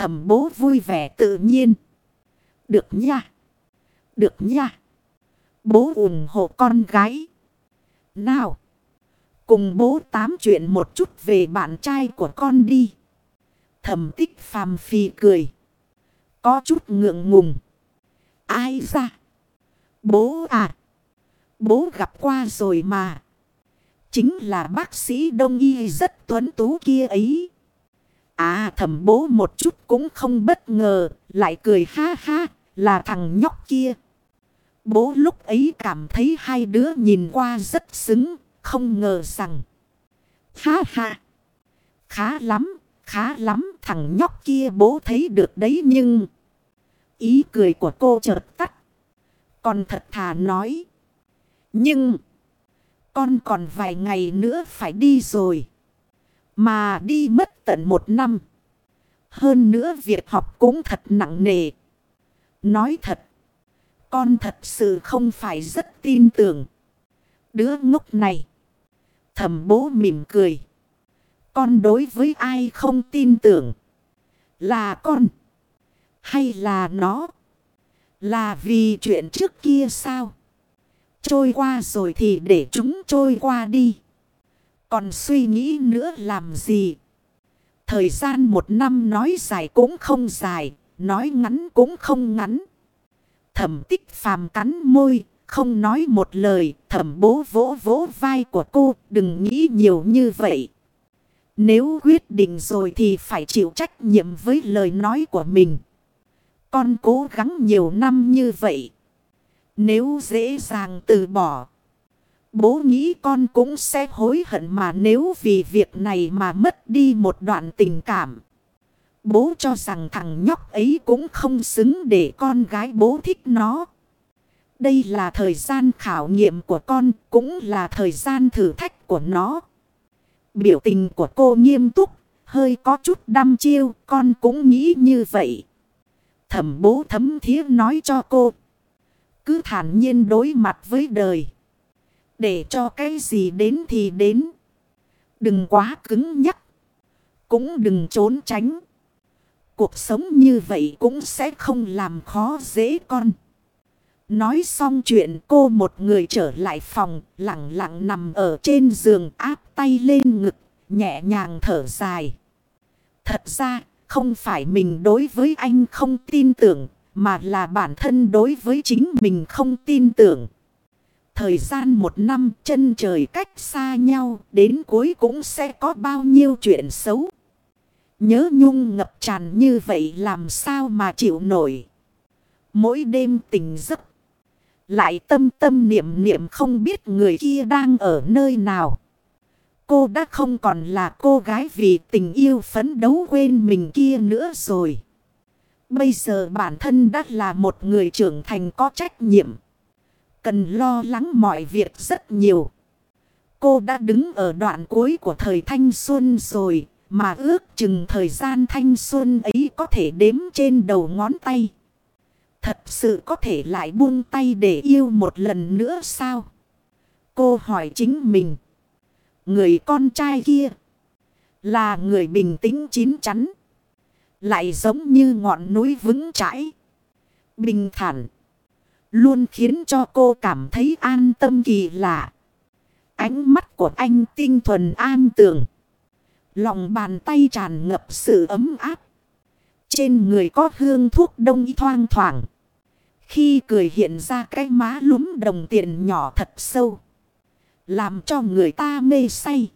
Thẩm bố vui vẻ tự nhiên. Được nha. Được nha. Bố ủng hộ con gái. Nào. Cùng bố tám chuyện một chút về bạn trai của con đi. Thẩm tích phàm phi cười. Có chút ngượng ngùng. Ai ra? Bố à. Bố gặp qua rồi mà. Chính là bác sĩ đông y rất tuấn tú kia ấy. À thẩm bố một chút cũng không bất ngờ. Lại cười ha ha. Là thằng nhóc kia. Bố lúc ấy cảm thấy hai đứa nhìn qua rất xứng. Không ngờ rằng. Ha ha. Khá lắm. Khá lắm. Thằng nhóc kia bố thấy được đấy nhưng. Ý cười của cô chợt tắt. Còn thật thà nói. Nhưng. Con còn vài ngày nữa phải đi rồi. Mà đi mất tận một năm. Hơn nữa việc học cũng thật nặng nề. Nói thật. Con thật sự không phải rất tin tưởng. Đứa ngốc này. Thầm bố mỉm cười. Con đối với ai không tin tưởng. Là con. Hay là nó. Là vì chuyện trước kia sao? Trôi qua rồi thì để chúng trôi qua đi. Còn suy nghĩ nữa làm gì? Thời gian một năm nói dài cũng không dài, nói ngắn cũng không ngắn. Thẩm tích phàm cắn môi, không nói một lời, thẩm bố vỗ vỗ vai của cô, đừng nghĩ nhiều như vậy. Nếu quyết định rồi thì phải chịu trách nhiệm với lời nói của mình. Con cố gắng nhiều năm như vậy. Nếu dễ dàng từ bỏ. Bố nghĩ con cũng sẽ hối hận mà nếu vì việc này mà mất đi một đoạn tình cảm. Bố cho rằng thằng nhóc ấy cũng không xứng để con gái bố thích nó. Đây là thời gian khảo nghiệm của con, cũng là thời gian thử thách của nó. Biểu tình của cô nghiêm túc, hơi có chút đăm chiêu, con cũng nghĩ như vậy. Thẩm bố thấm thía nói cho cô. Cứ thản nhiên đối mặt với đời. Để cho cái gì đến thì đến. Đừng quá cứng nhắc. Cũng đừng trốn tránh. Cuộc sống như vậy cũng sẽ không làm khó dễ con. Nói xong chuyện cô một người trở lại phòng, lặng lặng nằm ở trên giường áp tay lên ngực, nhẹ nhàng thở dài. Thật ra, không phải mình đối với anh không tin tưởng, mà là bản thân đối với chính mình không tin tưởng. Thời gian một năm chân trời cách xa nhau, đến cuối cũng sẽ có bao nhiêu chuyện xấu. Nhớ nhung ngập tràn như vậy làm sao mà chịu nổi. Mỗi đêm tình giấc. Lại tâm tâm niệm niệm không biết người kia đang ở nơi nào. Cô đã không còn là cô gái vì tình yêu phấn đấu quên mình kia nữa rồi. Bây giờ bản thân đã là một người trưởng thành có trách nhiệm. Cần lo lắng mọi việc rất nhiều. Cô đã đứng ở đoạn cuối của thời thanh xuân rồi. Mà ước chừng thời gian thanh xuân ấy có thể đếm trên đầu ngón tay. Thật sự có thể lại buông tay để yêu một lần nữa sao? Cô hỏi chính mình. Người con trai kia là người bình tĩnh chín chắn. Lại giống như ngọn núi vững chãi. Bình thản. Luôn khiến cho cô cảm thấy an tâm kỳ lạ. Ánh mắt của anh tinh thuần an tường. Lòng bàn tay tràn ngập sự ấm áp. Trên người có hương thuốc đông y thoang thoảng. Khi cười hiện ra cái má lúm đồng tiền nhỏ thật sâu. Làm cho người ta mê say.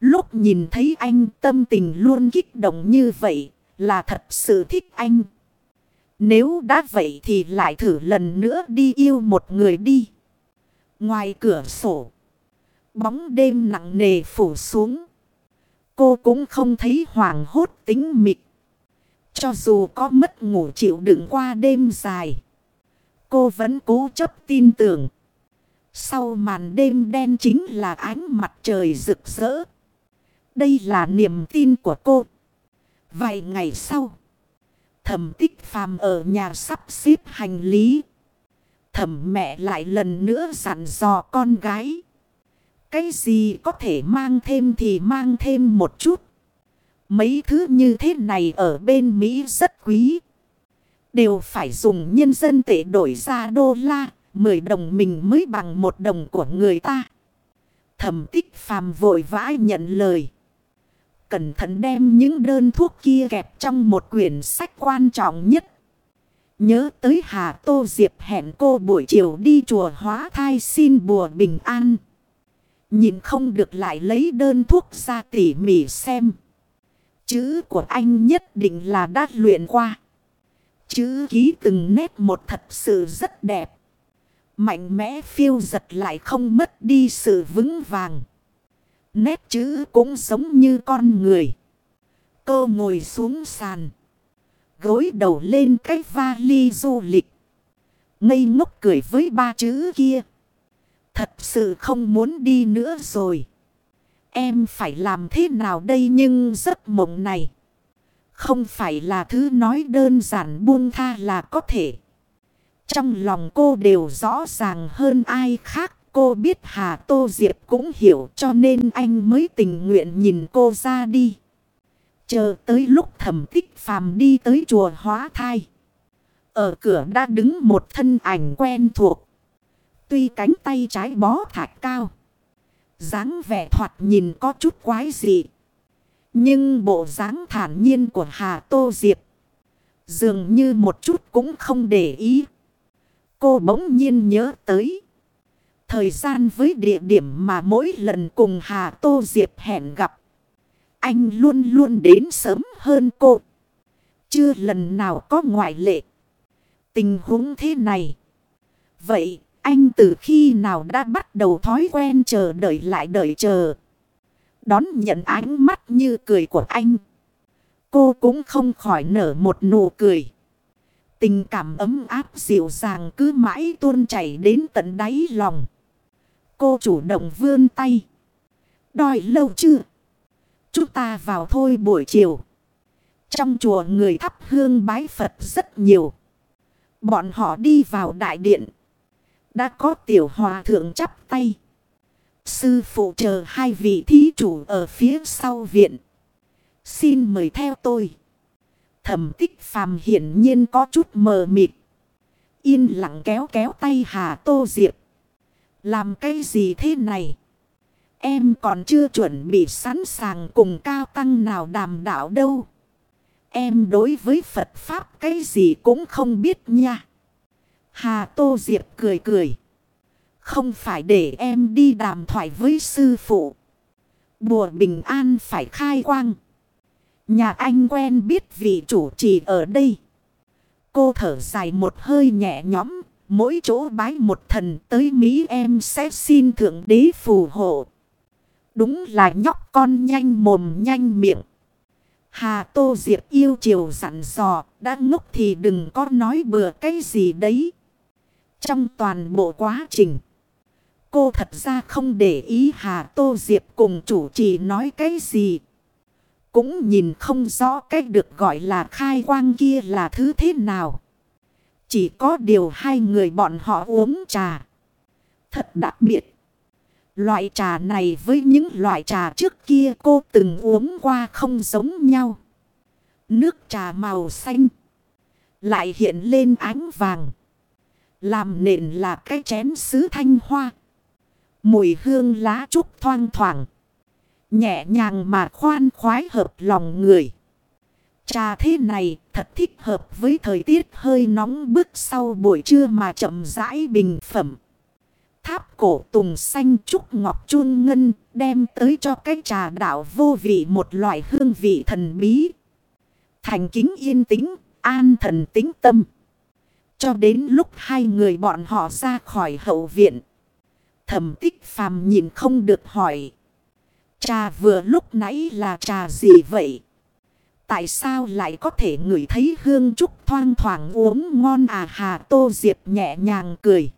Lúc nhìn thấy anh tâm tình luôn kích động như vậy là thật sự thích anh. Nếu đã vậy thì lại thử lần nữa đi yêu một người đi. Ngoài cửa sổ. Bóng đêm nặng nề phủ xuống. Cô cũng không thấy hoảng hốt tính mịch. Cho dù có mất ngủ chịu đựng qua đêm dài. Cô vẫn cố chấp tin tưởng. Sau màn đêm đen chính là ánh mặt trời rực rỡ. Đây là niềm tin của cô. Vài ngày sau. Thẩm tích phàm ở nhà sắp xếp hành lý. Thẩm mẹ lại lần nữa dặn dò con gái. Cái gì có thể mang thêm thì mang thêm một chút. Mấy thứ như thế này ở bên Mỹ rất quý. Đều phải dùng nhân dân tệ đổi ra đô la. Mười đồng mình mới bằng một đồng của người ta. Thẩm tích phàm vội vã nhận lời. Cẩn thận đem những đơn thuốc kia kẹp trong một quyển sách quan trọng nhất. Nhớ tới Hà Tô Diệp hẹn cô buổi chiều đi chùa hóa thai xin bùa bình an. Nhìn không được lại lấy đơn thuốc ra tỉ mỉ xem. Chữ của anh nhất định là đã luyện qua. Chữ ký từng nét một thật sự rất đẹp. Mạnh mẽ phiêu giật lại không mất đi sự vững vàng. Nét chữ cũng giống như con người. Cô ngồi xuống sàn. Gối đầu lên cái vali du lịch. Ngây ngốc cười với ba chữ kia. Thật sự không muốn đi nữa rồi. Em phải làm thế nào đây nhưng giấc mộng này. Không phải là thứ nói đơn giản buông tha là có thể. Trong lòng cô đều rõ ràng hơn ai khác. Cô biết Hà Tô Diệp cũng hiểu cho nên anh mới tình nguyện nhìn cô ra đi. Chờ tới lúc thẩm tích phàm đi tới chùa hóa thai. Ở cửa đã đứng một thân ảnh quen thuộc. Tuy cánh tay trái bó thạch cao. dáng vẻ thoạt nhìn có chút quái dị. Nhưng bộ dáng thản nhiên của Hà Tô Diệp. Dường như một chút cũng không để ý. Cô bỗng nhiên nhớ tới. Thời gian với địa điểm mà mỗi lần cùng Hà Tô Diệp hẹn gặp. Anh luôn luôn đến sớm hơn cô. Chưa lần nào có ngoại lệ. Tình huống thế này. Vậy, anh từ khi nào đã bắt đầu thói quen chờ đợi lại đợi chờ. Đón nhận ánh mắt như cười của anh. Cô cũng không khỏi nở một nụ cười. Tình cảm ấm áp dịu dàng cứ mãi tuôn chảy đến tận đáy lòng. Cô chủ động vươn tay. Đòi lâu chưa? Chúng ta vào thôi buổi chiều. Trong chùa người thắp hương bái Phật rất nhiều. Bọn họ đi vào đại điện. Đã có tiểu hòa thượng chắp tay. Sư phụ chờ hai vị thí chủ ở phía sau viện. Xin mời theo tôi. Thẩm tích phàm hiển nhiên có chút mờ mịt. Yên lặng kéo kéo tay Hà Tô Diệp. Làm cái gì thế này? Em còn chưa chuẩn bị sẵn sàng cùng cao tăng nào đàm đạo đâu. Em đối với Phật Pháp cái gì cũng không biết nha. Hà Tô Diệp cười cười. Không phải để em đi đàm thoại với sư phụ. Bùa bình an phải khai quang. Nhà anh quen biết vị chủ trì ở đây. Cô thở dài một hơi nhẹ nhõm. Mỗi chỗ bái một thần tới Mỹ em sẽ xin thượng đế phù hộ. Đúng là nhóc con nhanh mồm nhanh miệng. Hà Tô Diệp yêu chiều dặn dò, đã ngốc thì đừng có nói bừa cái gì đấy. Trong toàn bộ quá trình, cô thật ra không để ý Hà Tô Diệp cùng chủ trì nói cái gì. Cũng nhìn không rõ cách được gọi là khai quang kia là thứ thế nào. Chỉ có điều hai người bọn họ uống trà. Thật đặc biệt. Loại trà này với những loại trà trước kia cô từng uống qua không giống nhau. Nước trà màu xanh. Lại hiện lên ánh vàng. Làm nền là cái chén sứ thanh hoa. Mùi hương lá trúc thoang thoảng. Nhẹ nhàng mà khoan khoái hợp lòng người. Trà thế này thật thích hợp với thời tiết hơi nóng bước sau buổi trưa mà chậm rãi bình phẩm. Tháp cổ tùng xanh trúc ngọc chun ngân đem tới cho cái trà đạo vô vị một loại hương vị thần bí. Thành kính yên tĩnh, an thần tĩnh tâm. Cho đến lúc hai người bọn họ ra khỏi hậu viện. Thẩm tích phàm nhìn không được hỏi. Trà vừa lúc nãy là trà gì vậy? Tại sao lại có thể ngửi thấy hương trúc thoang thoảng uống ngon à hà tô diệp nhẹ nhàng cười.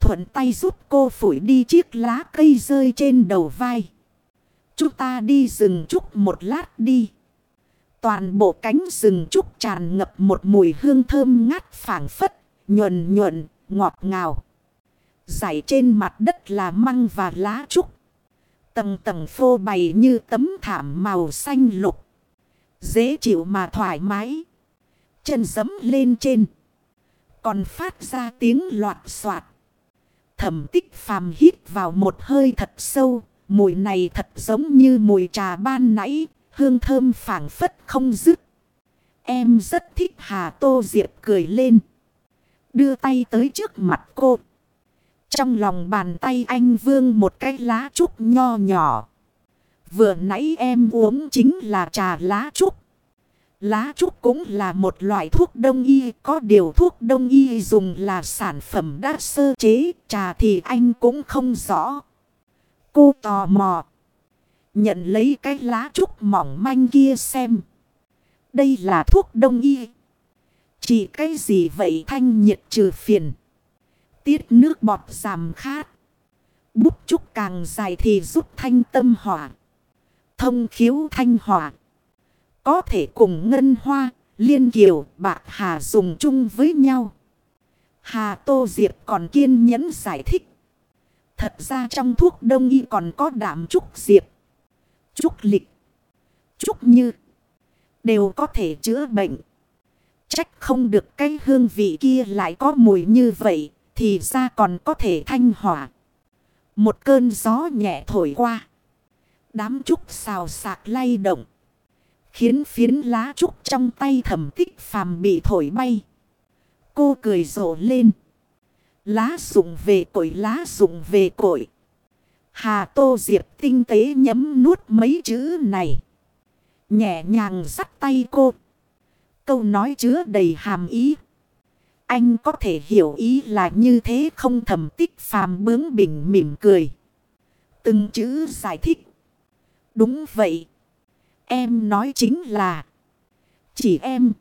Thuận tay giúp cô phủi đi chiếc lá cây rơi trên đầu vai. Chúng ta đi rừng trúc một lát đi. Toàn bộ cánh rừng trúc tràn ngập một mùi hương thơm ngát phảng phất, nhuần nhuận, ngọt ngào. Giải trên mặt đất là măng và lá trúc. Tầng tầng phô bày như tấm thảm màu xanh lục. Dễ chịu mà thoải mái. Chân dấm lên trên. Còn phát ra tiếng loạt soạt. Thẩm tích phàm hít vào một hơi thật sâu. Mùi này thật giống như mùi trà ban nãy. Hương thơm phảng phất không dứt. Em rất thích Hà Tô Diệp cười lên. Đưa tay tới trước mặt cô. Trong lòng bàn tay anh vương một cái lá trúc nho nhỏ. Vừa nãy em uống chính là trà lá trúc. Lá trúc cũng là một loại thuốc đông y. Có điều thuốc đông y dùng là sản phẩm đã sơ chế. Trà thì anh cũng không rõ. Cô tò mò. Nhận lấy cái lá trúc mỏng manh kia xem. Đây là thuốc đông y. Chỉ cái gì vậy thanh nhiệt trừ phiền. Tiết nước bọt giảm khát. Bút trúc càng dài thì giúp thanh tâm hỏa. Thông khiếu thanh hỏa. Có thể cùng ngân hoa, liên kiều, bạc hà dùng chung với nhau. Hà Tô Diệp còn kiên nhẫn giải thích. Thật ra trong thuốc đông y còn có đảm trúc diệp, trúc lịch, trúc như. Đều có thể chữa bệnh. Trách không được cái hương vị kia lại có mùi như vậy. Thì ra còn có thể thanh hỏa. Một cơn gió nhẹ thổi qua. Đám trúc xào sạc lay động. Khiến phiến lá trúc trong tay thẩm tích phàm bị thổi bay. Cô cười rộ lên. Lá rụng về cội, lá rụng về cội. Hà Tô Diệp tinh tế nhấm nuốt mấy chữ này. Nhẹ nhàng dắt tay cô. Câu nói chứa đầy hàm ý. Anh có thể hiểu ý là như thế không thầm tích phàm bướng bỉnh mỉm cười. Từng chữ giải thích. Đúng vậy. Em nói chính là. Chỉ em.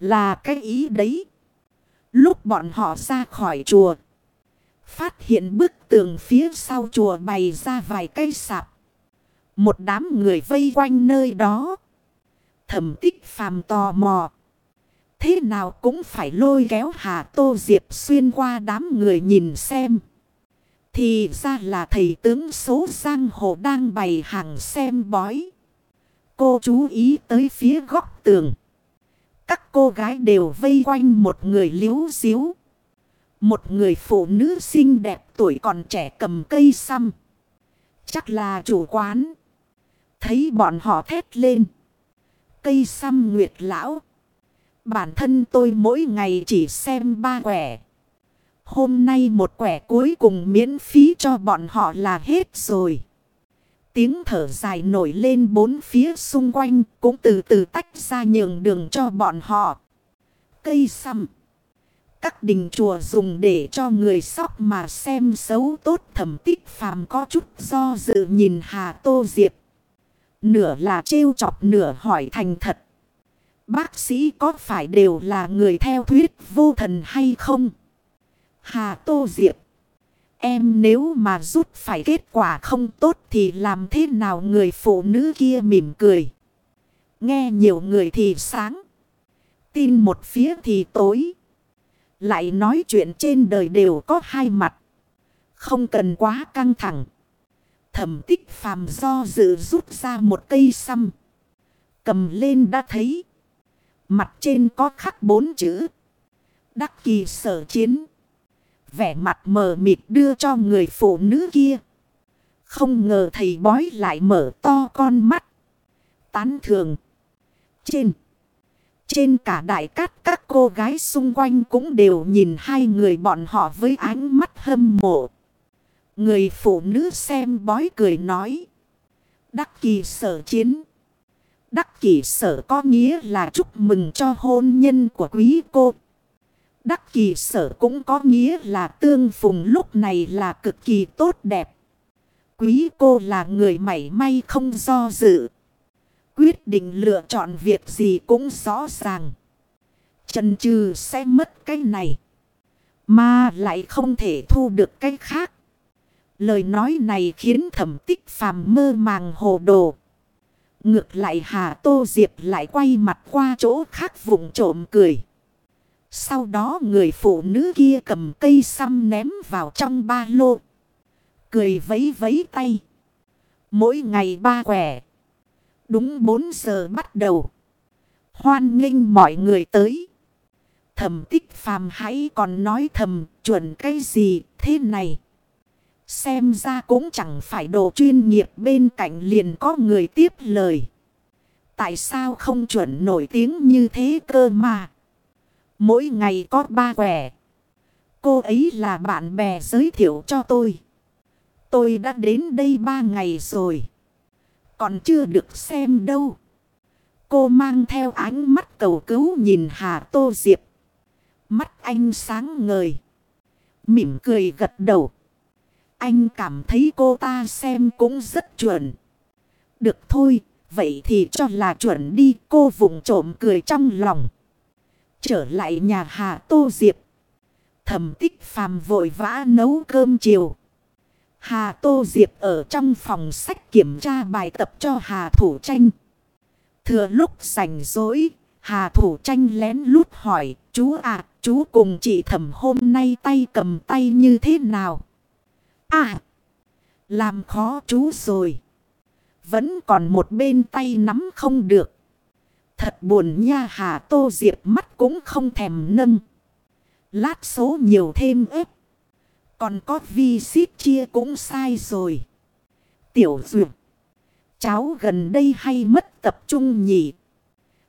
Là cái ý đấy. Lúc bọn họ ra khỏi chùa. Phát hiện bức tường phía sau chùa bày ra vài cây sạp. Một đám người vây quanh nơi đó. Thẩm tích phàm tò mò. Thế nào cũng phải lôi kéo Hà Tô Diệp xuyên qua đám người nhìn xem. Thì ra là thầy tướng số giang hồ đang bày hàng xem bói. Cô chú ý tới phía góc tường. Các cô gái đều vây quanh một người liếu xíu. Một người phụ nữ xinh đẹp tuổi còn trẻ cầm cây xăm. Chắc là chủ quán. Thấy bọn họ thét lên. Cây xăm nguyệt lão. Bản thân tôi mỗi ngày chỉ xem ba quẻ. Hôm nay một quẻ cuối cùng miễn phí cho bọn họ là hết rồi. Tiếng thở dài nổi lên bốn phía xung quanh cũng từ từ tách ra nhường đường cho bọn họ. Cây xăm. Các đình chùa dùng để cho người sóc mà xem xấu tốt thẩm tích phàm có chút do dự nhìn Hà Tô Diệp. Nửa là trêu chọc nửa hỏi thành thật. Bác sĩ có phải đều là người theo thuyết vô thần hay không? Hà Tô Diệp. Em nếu mà rút phải kết quả không tốt thì làm thế nào người phụ nữ kia mỉm cười. Nghe nhiều người thì sáng. Tin một phía thì tối. Lại nói chuyện trên đời đều có hai mặt. Không cần quá căng thẳng. Thẩm tích phàm do dự rút ra một cây xăm. Cầm lên đã thấy. Mặt trên có khắc bốn chữ. Đắc kỳ sở chiến. Vẻ mặt mờ mịt đưa cho người phụ nữ kia. Không ngờ thầy bói lại mở to con mắt. Tán thường. Trên. Trên cả đại cát các cô gái xung quanh cũng đều nhìn hai người bọn họ với ánh mắt hâm mộ. Người phụ nữ xem bói cười nói. Đắc kỳ sở chiến. Đắc kỷ sở có nghĩa là chúc mừng cho hôn nhân của quý cô. Đắc kỳ sở cũng có nghĩa là tương phùng lúc này là cực kỳ tốt đẹp. Quý cô là người mảy may không do dự. Quyết định lựa chọn việc gì cũng rõ ràng. Trần trừ sẽ mất cái này. Mà lại không thể thu được cái khác. Lời nói này khiến thẩm tích phàm mơ màng hồ đồ. Ngược lại Hà Tô Diệp lại quay mặt qua chỗ khác vùng trộm cười. Sau đó người phụ nữ kia cầm cây xăm ném vào trong ba lô. Cười vấy vấy tay. Mỗi ngày ba quẻ. Đúng 4 giờ bắt đầu. Hoan nghênh mọi người tới. Thẩm tích phàm hãy còn nói thầm, chuẩn cái gì thế này. Xem ra cũng chẳng phải đồ chuyên nghiệp bên cạnh liền có người tiếp lời. Tại sao không chuẩn nổi tiếng như thế cơ mà. Mỗi ngày có ba quẻ. Cô ấy là bạn bè giới thiệu cho tôi. Tôi đã đến đây ba ngày rồi. Còn chưa được xem đâu. Cô mang theo ánh mắt cầu cứu nhìn Hà Tô Diệp. Mắt anh sáng ngời. Mỉm cười gật đầu. Anh cảm thấy cô ta xem cũng rất chuẩn. Được thôi, vậy thì cho là chuẩn đi. Cô vùng trộm cười trong lòng. Trở lại nhà Hà Tô Diệp. Thẩm tích phàm vội vã nấu cơm chiều. Hà Tô Diệp ở trong phòng sách kiểm tra bài tập cho Hà Thủ Tranh. Thừa lúc rảnh rỗi, Hà Thủ Tranh lén lút hỏi, chú à, chú cùng chị thẩm hôm nay tay cầm tay như thế nào? À, làm khó chú rồi. Vẫn còn một bên tay nắm không được. Thật buồn nha Hà Tô Diệp mắt cũng không thèm nâng. Lát số nhiều thêm ếp. Còn có vi xít chia cũng sai rồi. Tiểu duyệt. Cháu gần đây hay mất tập trung nhỉ.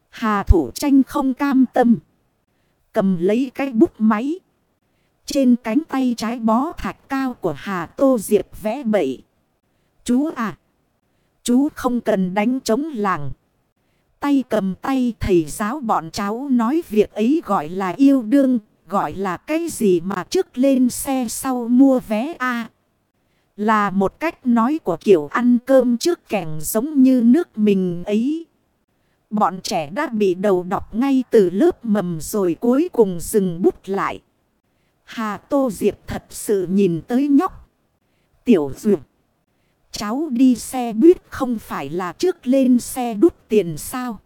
Hà thủ tranh không cam tâm. Cầm lấy cái bút máy. Trên cánh tay trái bó thạch cao của Hà Tô Diệp vẽ bậy. Chú à. Chú không cần đánh chống làng. Tay cầm tay thầy giáo bọn cháu nói việc ấy gọi là yêu đương. Gọi là cái gì mà trước lên xe sau mua vé A. Là một cách nói của kiểu ăn cơm trước kẻng giống như nước mình ấy. Bọn trẻ đã bị đầu đọc ngay từ lớp mầm rồi cuối cùng dừng bút lại. Hà Tô Diệp thật sự nhìn tới nhóc. Tiểu Duyệt. Cháu đi xe buýt không phải là trước lên xe đút tiền sao?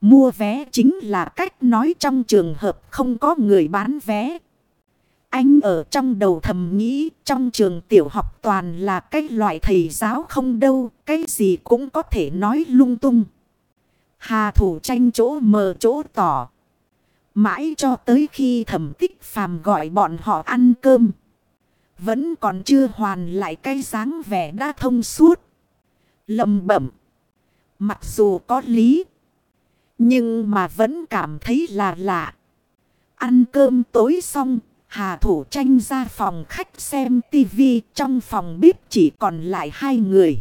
Mua vé chính là cách nói trong trường hợp không có người bán vé. Anh ở trong đầu thầm nghĩ trong trường tiểu học toàn là cái loại thầy giáo không đâu, cái gì cũng có thể nói lung tung. Hà thủ tranh chỗ mờ chỗ tỏ. Mãi cho tới khi thẩm tích phàm gọi bọn họ ăn cơm. Vẫn còn chưa hoàn lại cái dáng vẻ đã thông suốt. Lầm bẩm. Mặc dù có lý. Nhưng mà vẫn cảm thấy là lạ. Ăn cơm tối xong. Hà thủ tranh ra phòng khách xem tivi. Trong phòng bếp chỉ còn lại hai người.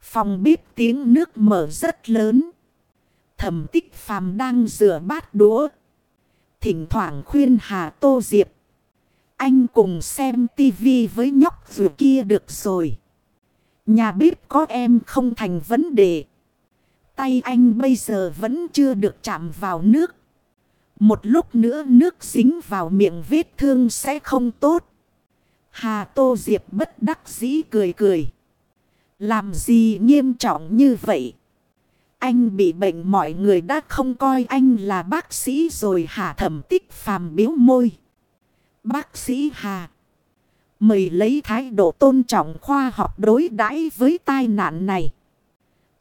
Phòng bếp tiếng nước mở rất lớn. Thẩm tích phàm đang rửa bát đũa. Thỉnh thoảng khuyên Hà Tô Diệp. Anh cùng xem tivi với nhóc vừa kia được rồi. Nhà bếp có em không thành vấn đề. Tay anh bây giờ vẫn chưa được chạm vào nước. Một lúc nữa nước dính vào miệng vết thương sẽ không tốt. Hà Tô Diệp bất đắc dĩ cười cười. Làm gì nghiêm trọng như vậy? Anh bị bệnh mọi người đã không coi anh là bác sĩ rồi hả thẩm tích phàm biếu môi. Bác sĩ Hà. Mời lấy thái độ tôn trọng khoa học đối đãi với tai nạn này.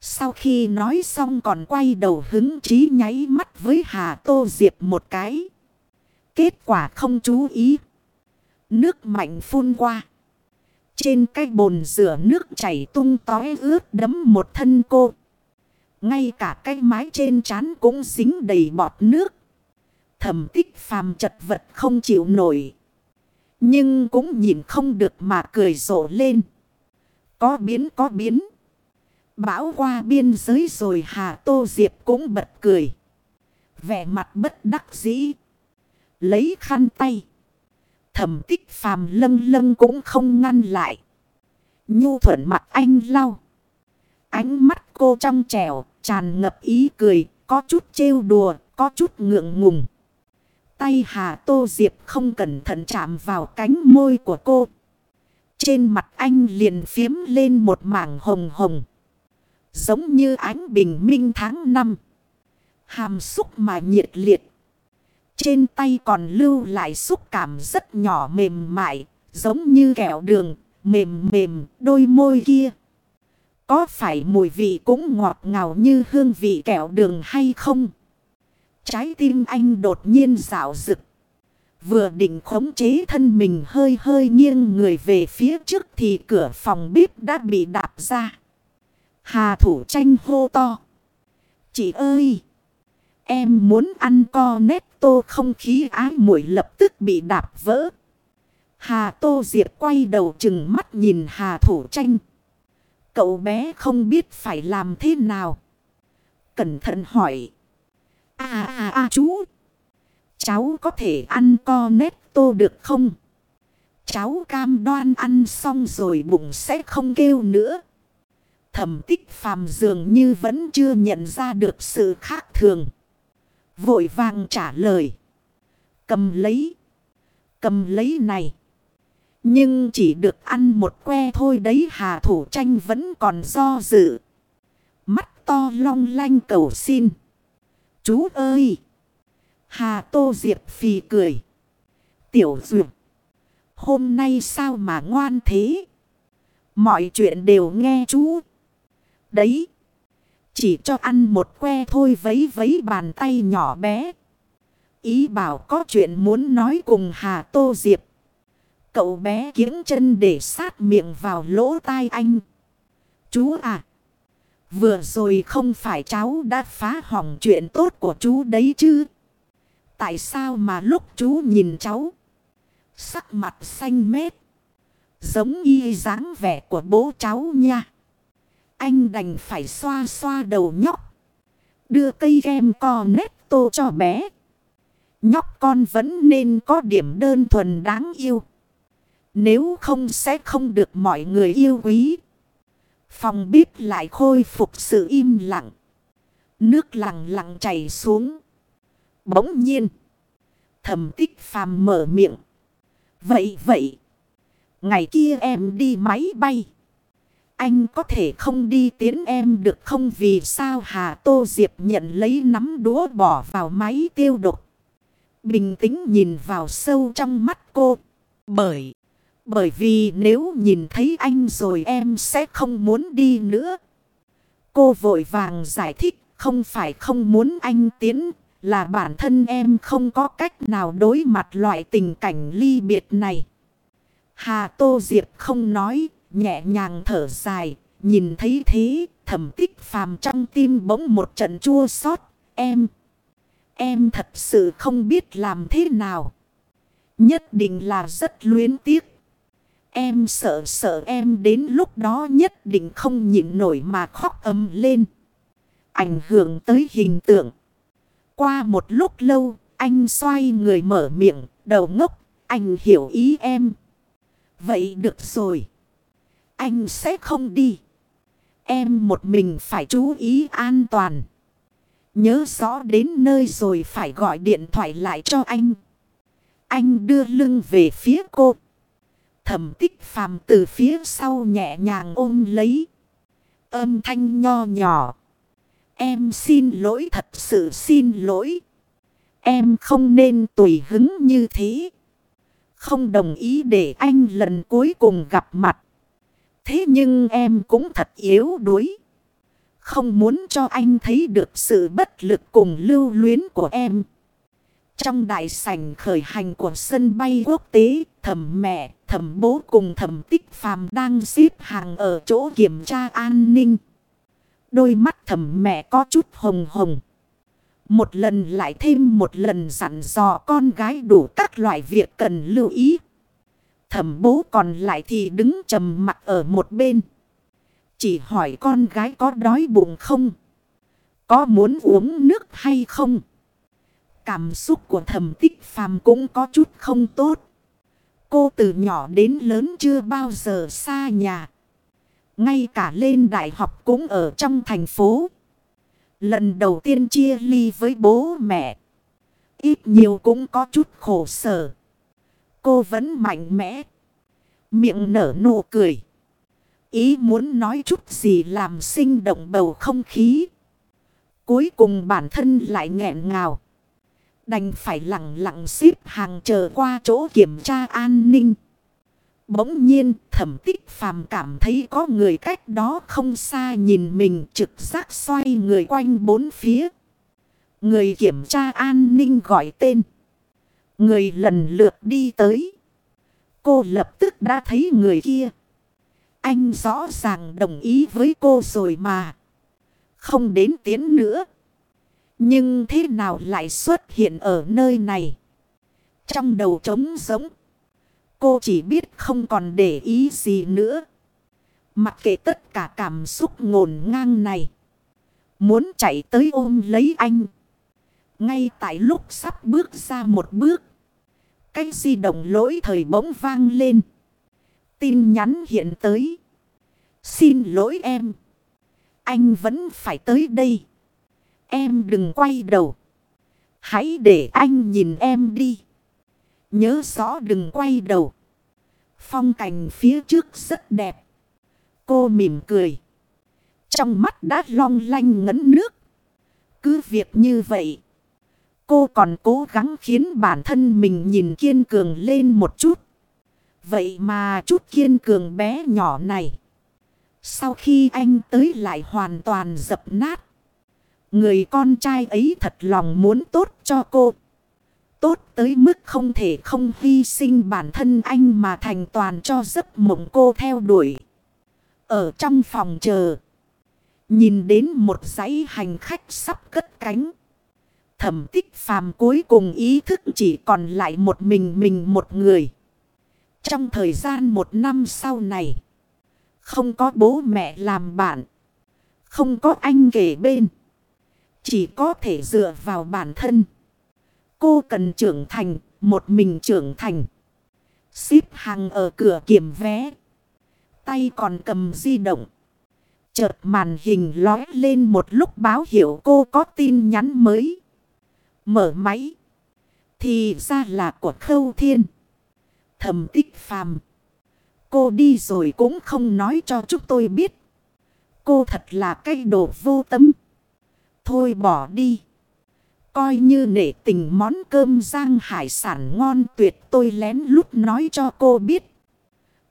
Sau khi nói xong còn quay đầu hứng chí nháy mắt với Hà Tô Diệp một cái. Kết quả không chú ý. Nước mạnh phun qua. Trên cái bồn rửa nước chảy tung tói ướt đấm một thân cô. Ngay cả cái mái trên trán cũng dính đầy bọt nước. Thẩm tích phàm chật vật không chịu nổi. Nhưng cũng nhìn không được mà cười rộ lên. Có biến có biến. Bão qua biên giới rồi Hà Tô Diệp cũng bật cười. Vẻ mặt bất đắc dĩ. Lấy khăn tay. Thẩm tích phàm lâng lâng cũng không ngăn lại. Nhu thuận mặt anh lau. Ánh mắt cô trong trẻo, tràn ngập ý cười, có chút trêu đùa, có chút ngượng ngùng. Tay Hà Tô Diệp không cẩn thận chạm vào cánh môi của cô. Trên mặt anh liền phiếm lên một mảng hồng hồng. Giống như ánh bình minh tháng năm. Hàm xúc mà nhiệt liệt. Trên tay còn lưu lại xúc cảm rất nhỏ mềm mại. Giống như kẹo đường, mềm mềm, đôi môi kia. Có phải mùi vị cũng ngọt ngào như hương vị kẹo đường hay không? Trái tim anh đột nhiên dạo rực. Vừa định khống chế thân mình hơi hơi nghiêng người về phía trước thì cửa phòng bếp đã bị đạp ra. Hà thủ tranh hô to. Chị ơi! Em muốn ăn co netto không khí ái muội lập tức bị đạp vỡ. Hà Tô Diệp quay đầu chừng mắt nhìn Hà Thủ Tranh. Cậu bé không biết phải làm thế nào. Cẩn thận hỏi. À à à chú. Cháu có thể ăn co tô được không? Cháu cam đoan ăn xong rồi bụng sẽ không kêu nữa. Thẩm tích phàm dường như vẫn chưa nhận ra được sự khác thường. Vội vàng trả lời. Cầm lấy. Cầm lấy này. Nhưng chỉ được ăn một que thôi đấy Hà Thủ Tranh vẫn còn do dự. Mắt to long lanh cầu xin. Chú ơi! Hà Tô Diệp phì cười. Tiểu Duyệt. Hôm nay sao mà ngoan thế? Mọi chuyện đều nghe chú. Đấy. Chỉ cho ăn một que thôi vấy vấy bàn tay nhỏ bé. Ý bảo có chuyện muốn nói cùng Hà Tô Diệp. Cậu bé kiếng chân để sát miệng vào lỗ tai anh. Chú à. Vừa rồi không phải cháu đã phá hỏng chuyện tốt của chú đấy chứ. Tại sao mà lúc chú nhìn cháu. Sắc mặt xanh mét. Giống y dáng vẻ của bố cháu nha. Anh đành phải xoa xoa đầu nhóc. Đưa cây kem co nét tô cho bé. Nhóc con vẫn nên có điểm đơn thuần đáng yêu. Nếu không sẽ không được mọi người yêu quý. Phòng bếp lại khôi phục sự im lặng. Nước lặng lặng chảy xuống. Bỗng nhiên. Thẩm tích phàm mở miệng. Vậy vậy. Ngày kia em đi máy bay. Anh có thể không đi tiến em được không vì sao Hà Tô Diệp nhận lấy nắm đũa bỏ vào máy tiêu độc. Bình tĩnh nhìn vào sâu trong mắt cô. Bởi, bởi vì nếu nhìn thấy anh rồi em sẽ không muốn đi nữa. Cô vội vàng giải thích không phải không muốn anh tiến là bản thân em không có cách nào đối mặt loại tình cảnh ly biệt này. Hà Tô Diệp không nói nhẹ nhàng thở dài, nhìn thấy thế, thẩm tích phàm trong tim bỗng một trận chua xót em. Em thật sự không biết làm thế nào. Nhất định là rất luyến tiếc. Em sợ sợ em đến lúc đó nhất định không nhịn nổi mà khóc ấm lên. Ảnh hưởng tới hình tượng. Qua một lúc lâu, anh xoay người mở miệng, đầu ngốc, anh hiểu ý em. Vậy được rồi. Anh sẽ không đi. Em một mình phải chú ý an toàn. Nhớ rõ đến nơi rồi phải gọi điện thoại lại cho anh. Anh đưa lưng về phía cô. Thẩm tích phàm từ phía sau nhẹ nhàng ôm lấy. Âm thanh nho nhỏ. Em xin lỗi thật sự xin lỗi. Em không nên tùy hứng như thế. Không đồng ý để anh lần cuối cùng gặp mặt. Thế nhưng em cũng thật yếu đuối. Không muốn cho anh thấy được sự bất lực cùng lưu luyến của em. Trong đại sảnh khởi hành của sân bay quốc tế, thẩm mẹ, thẩm bố cùng thẩm tích phàm đang xếp hàng ở chỗ kiểm tra an ninh. Đôi mắt thẩm mẹ có chút hồng hồng. Một lần lại thêm một lần dặn dò con gái đủ các loại việc cần lưu ý. Thẩm bố còn lại thì đứng trầm mặt ở một bên. Chỉ hỏi con gái có đói bụng không? Có muốn uống nước hay không? Cảm xúc của thẩm tích phàm cũng có chút không tốt. Cô từ nhỏ đến lớn chưa bao giờ xa nhà. Ngay cả lên đại học cũng ở trong thành phố. Lần đầu tiên chia ly với bố mẹ. Ít nhiều cũng có chút khổ sở. Cô vẫn mạnh mẽ. Miệng nở nụ cười. Ý muốn nói chút gì làm sinh động bầu không khí. Cuối cùng bản thân lại nghẹn ngào. Đành phải lặng lặng xếp hàng chờ qua chỗ kiểm tra an ninh. Bỗng nhiên, thẩm tích phàm cảm thấy có người cách đó không xa nhìn mình trực giác xoay người quanh bốn phía. Người kiểm tra an ninh gọi tên. Người lần lượt đi tới. Cô lập tức đã thấy người kia. Anh rõ ràng đồng ý với cô rồi mà. Không đến tiến nữa. Nhưng thế nào lại xuất hiện ở nơi này? Trong đầu trống giống. Cô chỉ biết không còn để ý gì nữa. Mặc kệ tất cả cảm xúc ngổn ngang này. Muốn chạy tới ôm lấy anh. Ngay tại lúc sắp bước ra một bước. Cái di động lỗi thời bỗng vang lên. Tin nhắn hiện tới. Xin lỗi em. Anh vẫn phải tới đây. Em đừng quay đầu. Hãy để anh nhìn em đi. Nhớ rõ đừng quay đầu. Phong cảnh phía trước rất đẹp. Cô mỉm cười. Trong mắt đã long lanh ngấn nước. Cứ việc như vậy. Cô còn cố gắng khiến bản thân mình nhìn kiên cường lên một chút. Vậy mà chút kiên cường bé nhỏ này. Sau khi anh tới lại hoàn toàn dập nát. Người con trai ấy thật lòng muốn tốt cho cô. Tốt tới mức không thể không hy sinh bản thân anh mà thành toàn cho giấc mộng cô theo đuổi. Ở trong phòng chờ. Nhìn đến một dãy hành khách sắp cất cánh. Thẩm tích phàm cuối cùng ý thức chỉ còn lại một mình mình một người. Trong thời gian một năm sau này. Không có bố mẹ làm bạn. Không có anh kể bên. Chỉ có thể dựa vào bản thân. Cô cần trưởng thành, một mình trưởng thành. Xếp hàng ở cửa kiểm vé. Tay còn cầm di động. Chợt màn hình lói lên một lúc báo hiệu cô có tin nhắn mới. Mở máy. Thì ra là của Khâu Thiên. Thầm tích phàm. Cô đi rồi cũng không nói cho chúng tôi biết. Cô thật là cây đồ vô tâm. Thôi bỏ đi. Coi như nể tình món cơm giang hải sản ngon tuyệt tôi lén lút nói cho cô biết.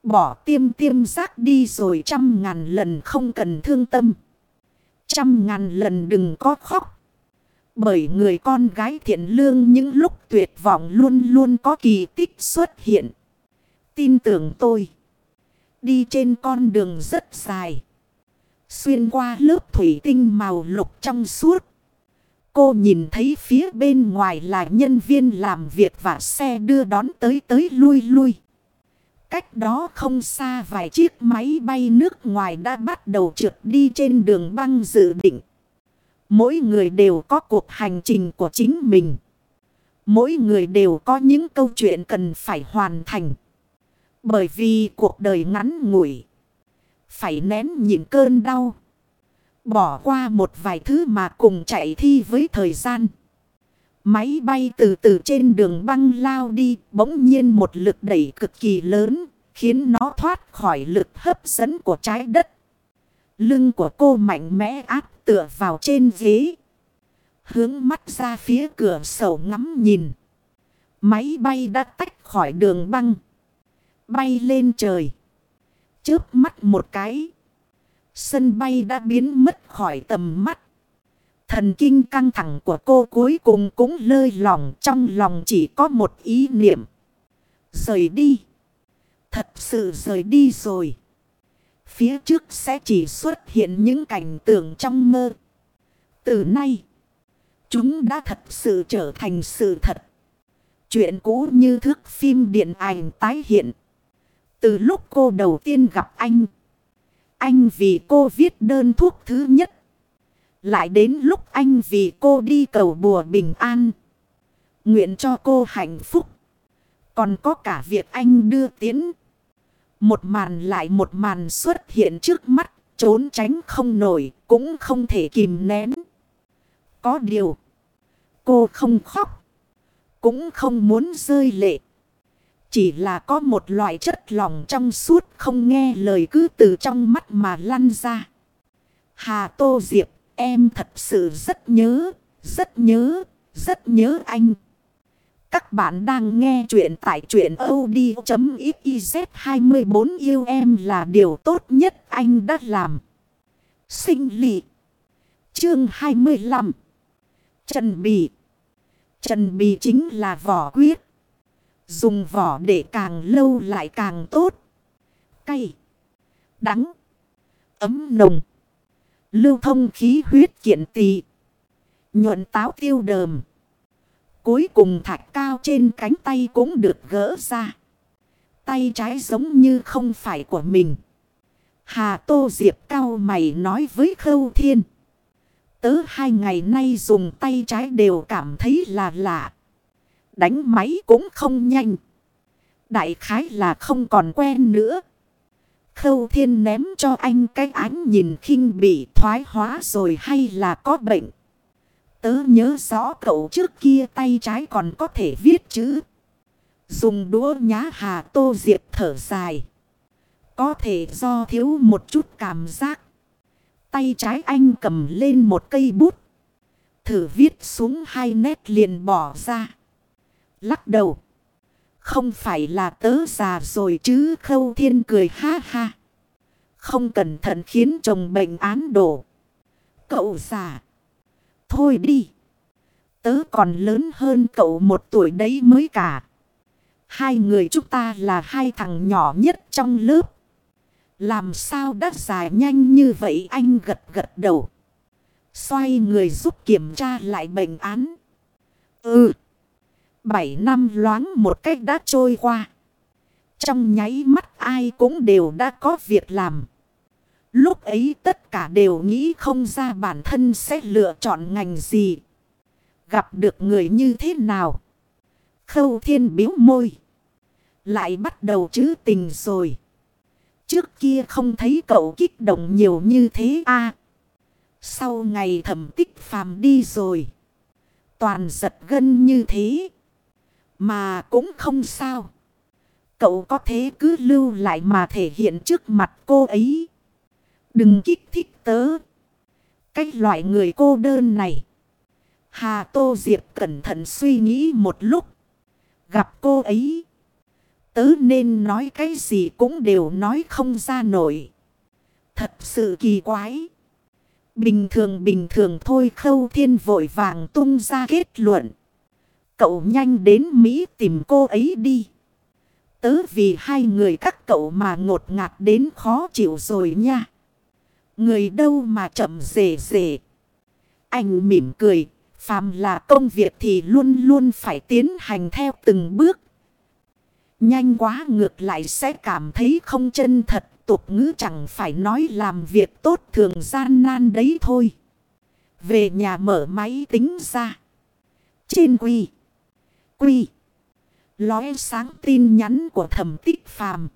Bỏ tiêm tiêm giác đi rồi trăm ngàn lần không cần thương tâm. Trăm ngàn lần đừng có khóc. Bởi người con gái thiện lương những lúc tuyệt vọng luôn luôn có kỳ tích xuất hiện. Tin tưởng tôi. Đi trên con đường rất dài. Xuyên qua lớp thủy tinh màu lục trong suốt. Cô nhìn thấy phía bên ngoài là nhân viên làm việc và xe đưa đón tới tới lui lui. Cách đó không xa vài chiếc máy bay nước ngoài đã bắt đầu trượt đi trên đường băng dự định. Mỗi người đều có cuộc hành trình của chính mình. Mỗi người đều có những câu chuyện cần phải hoàn thành. Bởi vì cuộc đời ngắn ngủi. Phải nén nhịn cơn đau. Bỏ qua một vài thứ mà cùng chạy thi với thời gian. Máy bay từ từ trên đường băng lao đi. Bỗng nhiên một lực đẩy cực kỳ lớn. Khiến nó thoát khỏi lực hấp dẫn của trái đất. Lưng của cô mạnh mẽ áp tựa vào trên ghế. Hướng mắt ra phía cửa sổ ngắm nhìn. Máy bay đã tách khỏi đường băng. Bay lên trời. Chớp mắt một cái. Sân bay đã biến mất khỏi tầm mắt. Thần kinh căng thẳng của cô cuối cùng cũng lơi lỏng trong lòng chỉ có một ý niệm. Rời đi. Thật sự rời đi rồi. Phía trước sẽ chỉ xuất hiện những cảnh tượng trong mơ. Từ nay, chúng đã thật sự trở thành sự thật. Chuyện cũ như thước phim điện ảnh tái hiện. Từ lúc cô đầu tiên gặp anh. Anh vì cô viết đơn thuốc thứ nhất. Lại đến lúc anh vì cô đi cầu bùa bình an. Nguyện cho cô hạnh phúc. Còn có cả việc anh đưa tiến. Một màn lại một màn xuất hiện trước mắt. Trốn tránh không nổi. Cũng không thể kìm nén. Có điều. Cô không khóc. Cũng không muốn rơi lệ. Chỉ là có một loại chất lỏng trong suốt không nghe lời cứ từ trong mắt mà lăn ra. Hà Tô Diệp, em thật sự rất nhớ, rất nhớ, rất nhớ anh. Các bạn đang nghe chuyện tại chuyện od.xyz 24 yêu em là điều tốt nhất anh đã làm. Sinh lị. Chương 25. Trần Bì. Trần Bì chính là vỏ quyết. Dùng vỏ để càng lâu lại càng tốt. Cay. Đắng. Ấm nồng. Lưu thông khí huyết kiện tỳ. Nhuận táo tiêu đờm. Cuối cùng thạch cao trên cánh tay cũng được gỡ ra. Tay trái giống như không phải của mình. Hà Tô Diệp cao mày nói với Khâu Thiên. Tớ hai ngày nay dùng tay trái đều cảm thấy là lạ. Đánh máy cũng không nhanh. Đại khái là không còn quen nữa. Khâu Thiên ném cho anh cái ánh nhìn khinh bị thoái hóa rồi hay là có bệnh. Tớ nhớ rõ cậu trước kia tay trái còn có thể viết chữ. Dùng đũa nhá hà tô diệp thở dài. Có thể do thiếu một chút cảm giác. Tay trái anh cầm lên một cây bút. Thử viết xuống hai nét liền bỏ ra. Lắc đầu. Không phải là tớ già rồi chứ, khâu thiên cười ha ha. Không cẩn thận khiến chồng bệnh án đổ. Cậu già. Thôi đi. Tớ còn lớn hơn cậu một tuổi đấy mới cả. Hai người chúng ta là hai thằng nhỏ nhất trong lớp. Làm sao đã dài nhanh như vậy, anh gật gật đầu. Xoay người giúp kiểm tra lại bệnh án. Ừ. Bảy năm loáng một cách đã trôi qua. Trong nháy mắt ai cũng đều đã có việc làm. Lúc ấy tất cả đều nghĩ không ra bản thân sẽ lựa chọn ngành gì. Gặp được người như thế nào? Khâu thiên biếu môi. Lại bắt đầu chứ tình rồi. Trước kia không thấy cậu kích động nhiều như thế a Sau ngày thẩm tích phàm đi rồi. Toàn giật gân như thế. Mà cũng không sao. Cậu có thế cứ lưu lại mà thể hiện trước mặt cô ấy. Đừng kích thích tớ. Cái loại người cô đơn này. Hà Tô Diệp cẩn thận suy nghĩ một lúc. Gặp cô ấy. Tớ nên nói cái gì cũng đều nói không ra nổi. Thật sự kỳ quái. Bình thường bình thường thôi khâu thiên vội vàng tung ra kết luận. Cậu nhanh đến Mỹ tìm cô ấy đi. Tớ vì hai người các cậu mà ngột ngạt đến khó chịu rồi nha. Người đâu mà chậm rể rể. Anh mỉm cười. Phàm là công việc thì luôn luôn phải tiến hành theo từng bước. Nhanh quá ngược lại sẽ cảm thấy không chân thật. Tục ngữ chẳng phải nói làm việc tốt thường gian nan đấy thôi. Về nhà mở máy tính ra. Trên quy. Quy. Lóe sáng tin nhắn của thẩm tích phàm.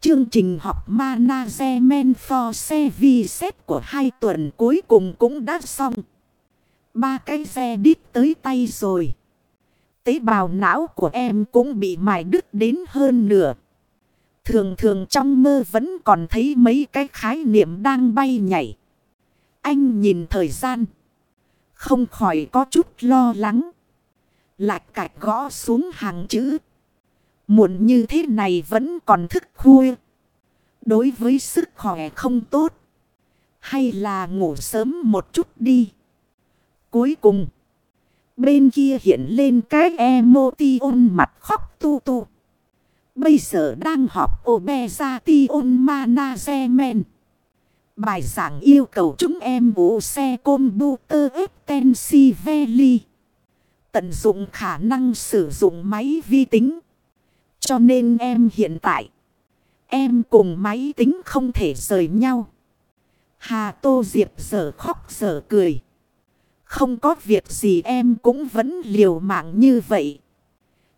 Chương trình học Management for Services của hai tuần cuối cùng cũng đã xong. Ba cái xe đít tới tay rồi. Tế bào não của em cũng bị mài đứt đến hơn nửa. Thường thường trong mơ vẫn còn thấy mấy cái khái niệm đang bay nhảy. Anh nhìn thời gian. Không khỏi có chút lo lắng lạch cạch gõ xuống hàng chữ. Muộn như thế này vẫn còn thức khuya. Đối với sức khỏe không tốt. Hay là ngủ sớm một chút đi. Cuối cùng. Bên kia hiện lên cái emotion mặt khóc tu tu. Bây giờ đang họp Obezation Management. Bài giảng yêu cầu chúng em bố xe computer extensively. Tận dụng khả năng sử dụng máy vi tính. Cho nên em hiện tại. Em cùng máy tính không thể rời nhau. Hà Tô Diệp giờ khóc giờ cười. Không có việc gì em cũng vẫn liều mạng như vậy.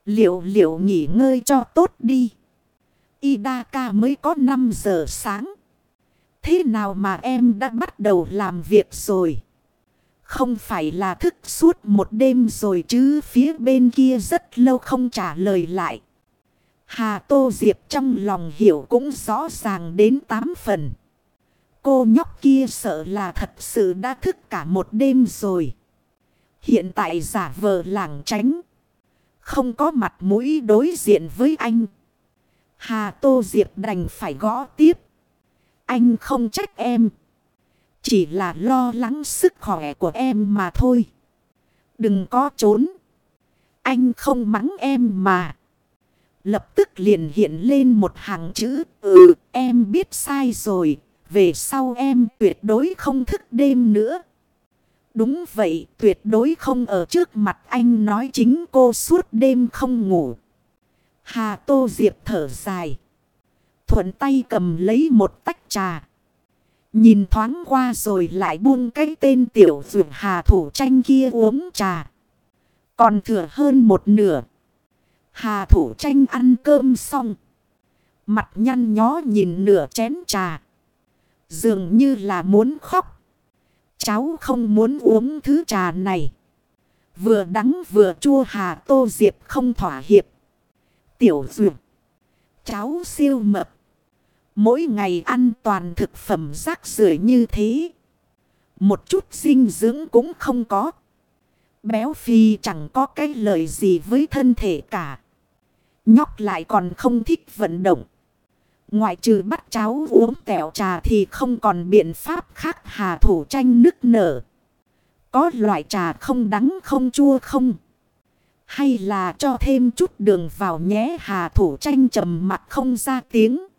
Liệu liệu nghỉ ngơi cho tốt đi. Idaka mới có 5 giờ sáng. Thế nào mà em đã bắt đầu làm việc rồi? Không phải là thức suốt một đêm rồi chứ phía bên kia rất lâu không trả lời lại. Hà Tô Diệp trong lòng hiểu cũng rõ ràng đến tám phần. Cô nhóc kia sợ là thật sự đã thức cả một đêm rồi. Hiện tại giả vờ lảng tránh. không có mặt mũi đối diện với anh. Hà Tô Diệp đành phải gõ tiếp. Anh không trách em. Chỉ là lo lắng sức khỏe của em mà thôi. Đừng có trốn. Anh không mắng em mà. Lập tức liền hiện lên một hàng chữ. Ừ em biết sai rồi. Về sau em tuyệt đối không thức đêm nữa. Đúng vậy, tuyệt đối không ở trước mặt anh nói chính cô suốt đêm không ngủ. Hà Tô Diệp thở dài. Thuận tay cầm lấy một tách trà. Nhìn thoáng qua rồi lại buông cái tên tiểu dược hà thủ tranh kia uống trà. Còn thừa hơn một nửa. Hà thủ tranh ăn cơm xong. Mặt nhăn nhó nhìn nửa chén trà. Dường như là muốn khóc. Cháu không muốn uống thứ trà này. Vừa đắng vừa chua Hà Tô Diệp không thỏa hiệp. Tiểu dược. Cháu siêu mập. Mỗi ngày ăn toàn thực phẩm rác rưởi như thế. Một chút dinh dưỡng cũng không có. Béo phì chẳng có cái lời gì với thân thể cả. Nhóc lại còn không thích vận động. Ngoại trừ bắt cháu uống tẹo trà thì không còn biện pháp khác hà thủ tranh nức nở. Có loại trà không đắng không chua không? Hay là cho thêm chút đường vào nhé hà thủ tranh trầm mặt không ra tiếng.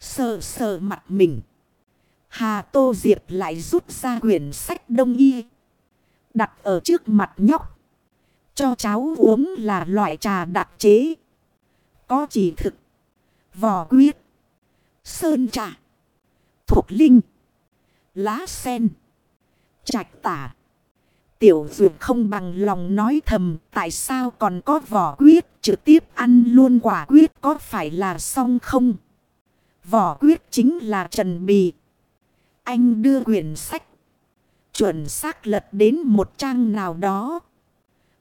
Sờ sờ mặt mình. Hà Tô Diệp lại rút ra quyển sách đông y. Đặt ở trước mặt nhóc. Cho cháu uống là loại trà đặc chế. Có chỉ thực. Vò quyết. Sơn trà. Thuộc linh. Lá sen. Trạch tả. Tiểu dược không bằng lòng nói thầm, tại sao còn có vỏ quyết trực tiếp ăn luôn quả quyết có phải là xong không? Vỏ quyết chính là Trần Bì. Anh đưa quyển sách. Chuẩn xác lật đến một trang nào đó.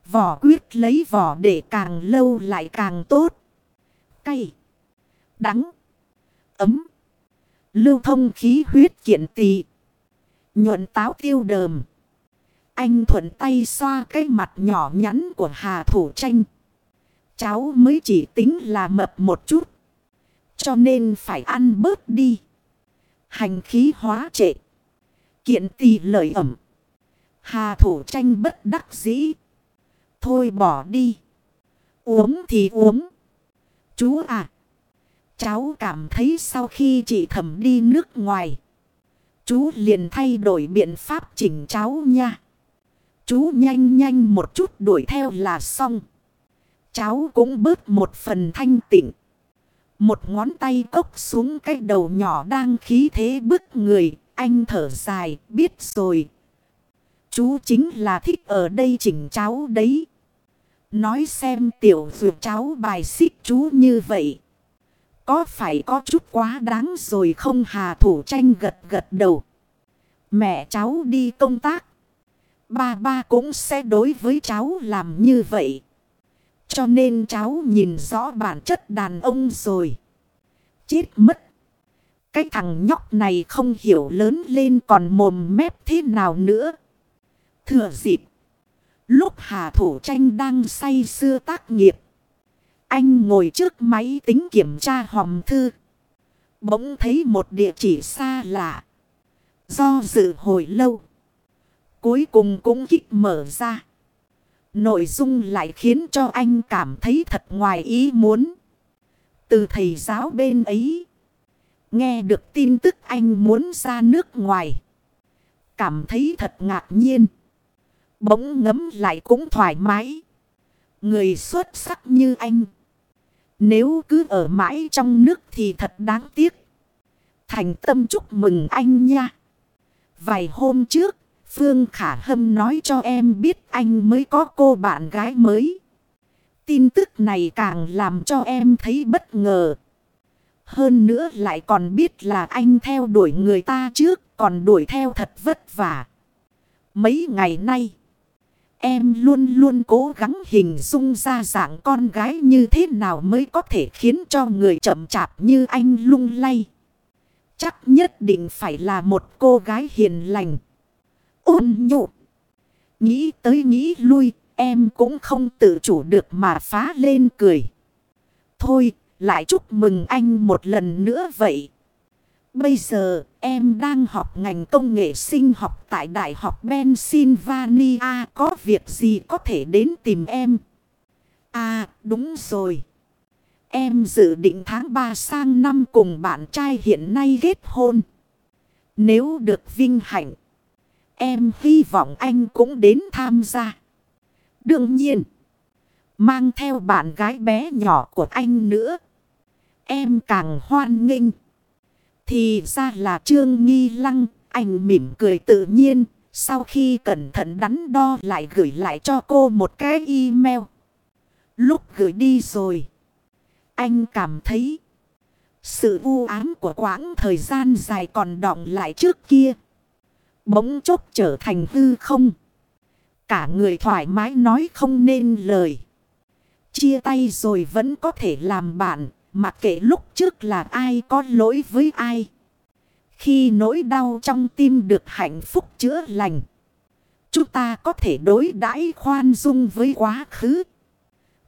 Vỏ quyết lấy vỏ để càng lâu lại càng tốt. Cay. Đắng. Ấm. Lưu thông khí huyết kiện tỳ. Nhuận táo tiêu đờm. Anh thuận tay xoa cái mặt nhỏ nhắn của Hà Thủ Tranh. Cháu mới chỉ tính là mập một chút. Cho nên phải ăn bớt đi. Hành khí hóa trệ. Kiện tỳ lợi ẩm. Hà Thủ Tranh bất đắc dĩ. Thôi bỏ đi. Uống thì uống. Chú à. Cháu cảm thấy sau khi chị thẩm đi nước ngoài. Chú liền thay đổi biện pháp chỉnh cháu nha. Chú nhanh nhanh một chút đuổi theo là xong. Cháu cũng bớt một phần thanh tịnh. Một ngón tay cốc xuống cái đầu nhỏ đang khí thế bức người. Anh thở dài, biết rồi. Chú chính là thích ở đây chỉnh cháu đấy. Nói xem tiểu dù cháu bài xích chú như vậy. Có phải có chút quá đáng rồi không hà thủ tranh gật gật đầu. Mẹ cháu đi công tác. Ba ba cũng sẽ đối với cháu làm như vậy. Cho nên cháu nhìn rõ bản chất đàn ông rồi. Chết mất. Cái thằng nhóc này không hiểu lớn lên còn mồm mép thế nào nữa. Thừa dịp. Lúc Hà Thủ Tranh đang say xưa tác nghiệp. Anh ngồi trước máy tính kiểm tra hòm thư. Bỗng thấy một địa chỉ xa lạ. Do dự hồi lâu. Cuối cùng cũng kích mở ra. Nội dung lại khiến cho anh cảm thấy thật ngoài ý muốn. Từ thầy giáo bên ấy. Nghe được tin tức anh muốn ra nước ngoài. Cảm thấy thật ngạc nhiên. Bỗng ngấm lại cũng thoải mái. Người xuất sắc như anh. Nếu cứ ở mãi trong nước thì thật đáng tiếc. Thành tâm chúc mừng anh nha. Vài hôm trước, Phương Khả Hâm nói cho em biết anh mới có cô bạn gái mới. Tin tức này càng làm cho em thấy bất ngờ. Hơn nữa lại còn biết là anh theo đuổi người ta trước, còn đuổi theo thật vất vả. Mấy ngày nay, em luôn luôn cố gắng hình dung ra dạng con gái như thế nào mới có thể khiến cho người chậm chạp như anh lung lay. Chắc nhất định phải là một cô gái hiền lành. Ôn nhụ. Nghĩ tới nghĩ lui, em cũng không tự chủ được mà phá lên cười. Thôi, lại chúc mừng anh một lần nữa vậy. Bây giờ, em đang học ngành công nghệ sinh học tại Đại học Pennsylvania. Có việc gì có thể đến tìm em? À, đúng rồi. Em dự định tháng 3 sang năm cùng bạn trai hiện nay kết hôn. Nếu được vinh hạnh, em hy vọng anh cũng đến tham gia. Đương nhiên, mang theo bạn gái bé nhỏ của anh nữa. Em càng hoan nghênh. Thì ra là Trương Nghi Lăng, anh mỉm cười tự nhiên. Sau khi cẩn thận đắn đo lại gửi lại cho cô một cái email. Lúc gửi đi rồi. Anh cảm thấy sự u ám của quãng thời gian dài còn đọng lại trước kia. Bỗng chốc trở thành hư không. Cả người thoải mái nói không nên lời. Chia tay rồi vẫn có thể làm bạn. mà kệ lúc trước là ai có lỗi với ai. Khi nỗi đau trong tim được hạnh phúc chữa lành. Chúng ta có thể đối đãi khoan dung với quá khứ.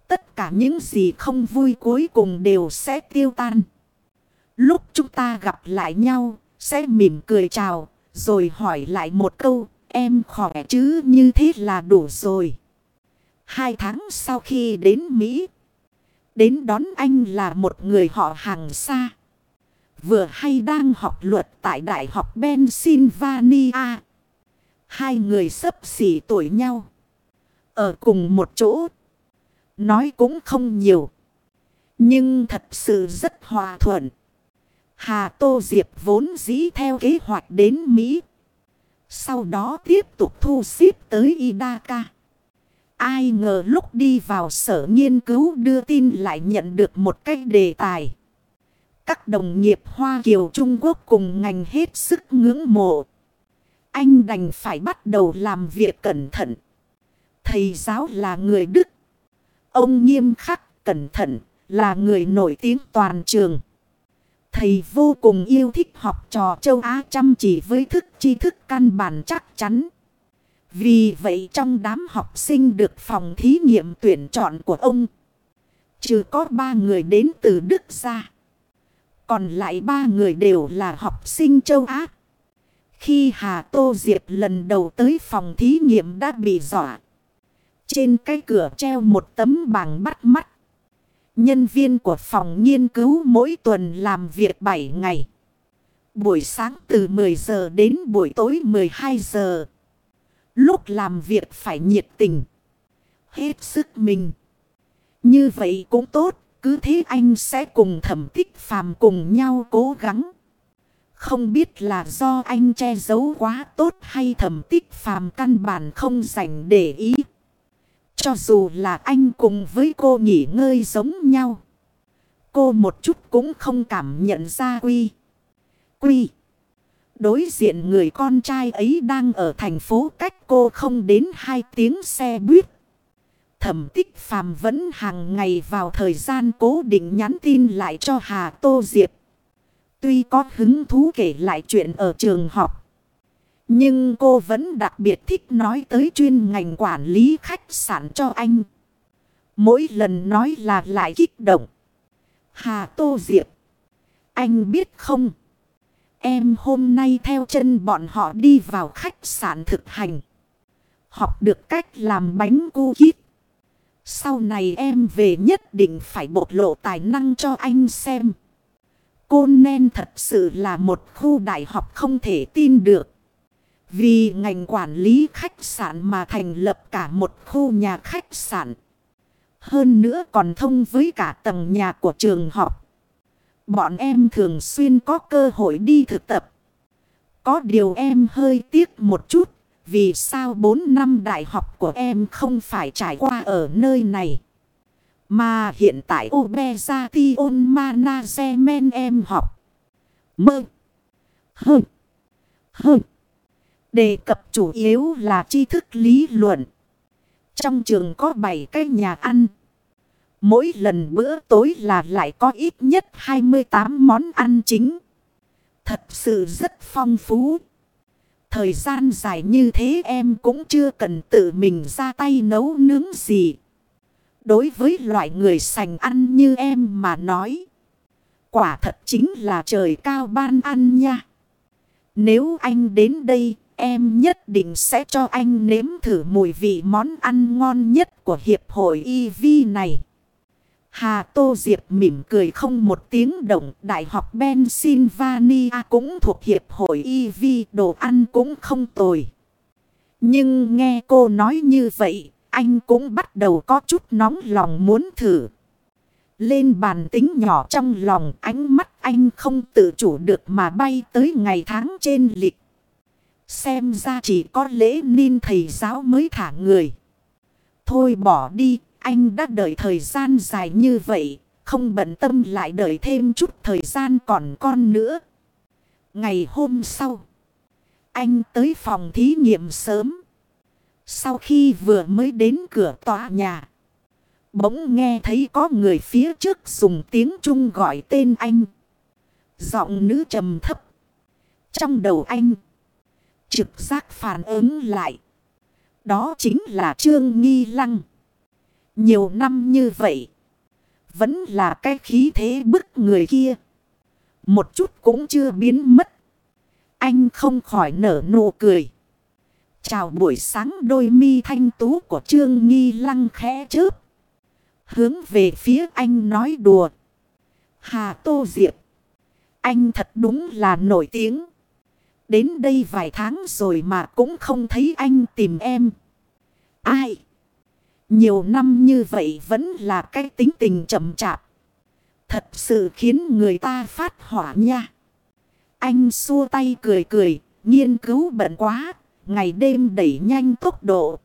Tất cả những gì không vui cuối cùng đều sẽ tiêu tan. Lúc chúng ta gặp lại nhau, sẽ mỉm cười chào, rồi hỏi lại một câu, em khỏe chứ như thế là đủ rồi. Hai tháng sau khi đến Mỹ, đến đón anh là một người họ hàng xa. Vừa hay đang học luật tại Đại học Pennsylvania. Hai người sấp xỉ tuổi nhau. Ở cùng một chỗ. Nói cũng không nhiều. Nhưng thật sự rất hòa thuận. Hà Tô Diệp vốn dĩ theo kế hoạch đến Mỹ. Sau đó tiếp tục thu xếp tới Idaka. Ai ngờ lúc đi vào sở nghiên cứu đưa tin lại nhận được một cái đề tài. Các đồng nghiệp Hoa Kiều Trung Quốc cùng ngành hết sức ngưỡng mộ. Anh đành phải bắt đầu làm việc cẩn thận. Thầy giáo là người Đức. Ông nghiêm khắc, cẩn thận, là người nổi tiếng toàn trường. Thầy vô cùng yêu thích học trò châu Á chăm chỉ với thức tri thức căn bản chắc chắn. Vì vậy trong đám học sinh được phòng thí nghiệm tuyển chọn của ông, trừ có ba người đến từ Đức ra. Còn lại ba người đều là học sinh châu Á. Khi Hà Tô Diệp lần đầu tới phòng thí nghiệm đã bị dọa. Trên cái cửa treo một tấm bảng bắt mắt. Nhân viên của phòng nghiên cứu mỗi tuần làm việc 7 ngày. Buổi sáng từ 10 giờ đến buổi tối 12 giờ. Lúc làm việc phải nhiệt tình. Hết sức mình. Như vậy cũng tốt. Cứ thế anh sẽ cùng thẩm tích phàm cùng nhau cố gắng. Không biết là do anh che giấu quá tốt hay thẩm tích phàm căn bản không dành để ý. Cho dù là anh cùng với cô nghỉ ngơi giống nhau. Cô một chút cũng không cảm nhận ra quy. Quy. Đối diện người con trai ấy đang ở thành phố cách cô không đến hai tiếng xe buýt. Thẩm tích phàm vẫn hàng ngày vào thời gian cố định nhắn tin lại cho Hà Tô Diệp. Tuy có hứng thú kể lại chuyện ở trường học. Nhưng cô vẫn đặc biệt thích nói tới chuyên ngành quản lý khách sạn cho anh. Mỗi lần nói là lại kích động. Hà Tô Diệp. Anh biết không? Em hôm nay theo chân bọn họ đi vào khách sạn thực hành. Học được cách làm bánh cookies. Sau này em về nhất định phải bộc lộ tài năng cho anh xem. Côn Nen thật sự là một khu đại học không thể tin được. Vì ngành quản lý khách sạn mà thành lập cả một khu nhà khách sạn. Hơn nữa còn thông với cả tầng nhà của trường học. Bọn em thường xuyên có cơ hội đi thực tập. Có điều em hơi tiếc một chút. Vì sao 4 năm đại học của em không phải trải qua ở nơi này. Mà hiện tại Obezation Manasemen em học. Mơ. Hơ. Hơ. Đề cập chủ yếu là tri thức lý luận. Trong trường có 7 cái nhà ăn. Mỗi lần bữa tối là lại có ít nhất 28 món ăn chính. Thật sự rất phong phú. Thời gian dài như thế em cũng chưa cần tự mình ra tay nấu nướng gì. Đối với loại người sành ăn như em mà nói. Quả thật chính là trời cao ban ăn nha. Nếu anh đến đây, em nhất định sẽ cho anh nếm thử mùi vị món ăn ngon nhất của hiệp hội EV này. Hà Tô Diệp mỉm cười không một tiếng động. Đại học Pennsylvania cũng thuộc hiệp hội EV đồ ăn cũng không tồi. Nhưng nghe cô nói như vậy, anh cũng bắt đầu có chút nóng lòng muốn thử. Lên bàn tính nhỏ trong lòng ánh mắt anh không tự chủ được mà bay tới ngày tháng trên lịch. Xem ra chỉ có lễ ninh thầy giáo mới thả người. Thôi bỏ đi, anh đã đợi thời gian dài như vậy, không bận tâm lại đợi thêm chút thời gian còn con nữa. Ngày hôm sau, anh tới phòng thí nghiệm sớm. Sau khi vừa mới đến cửa tòa nhà, bỗng nghe thấy có người phía trước dùng tiếng Trung gọi tên anh. Giọng nữ trầm thấp. Trong đầu anh, trực giác phản ứng lại. Đó chính là Trương Nghi Lăng. Nhiều năm như vậy. Vẫn là cái khí thế bức người kia. Một chút cũng chưa biến mất. Anh không khỏi nở nụ cười. Chào buổi sáng đôi mi thanh tú của Trương Nghi lăng khẽ chớp. Hướng về phía anh nói đùa. Hà Tô Diệp. Anh thật đúng là nổi tiếng. Đến đây vài tháng rồi mà cũng không thấy anh tìm em. Ai? Nhiều năm như vậy vẫn là cái tính tình chậm chạp. Thật sự khiến người ta phát hỏa nha. Anh xua tay cười cười, nghiên cứu bận quá, ngày đêm đẩy nhanh tốc độ.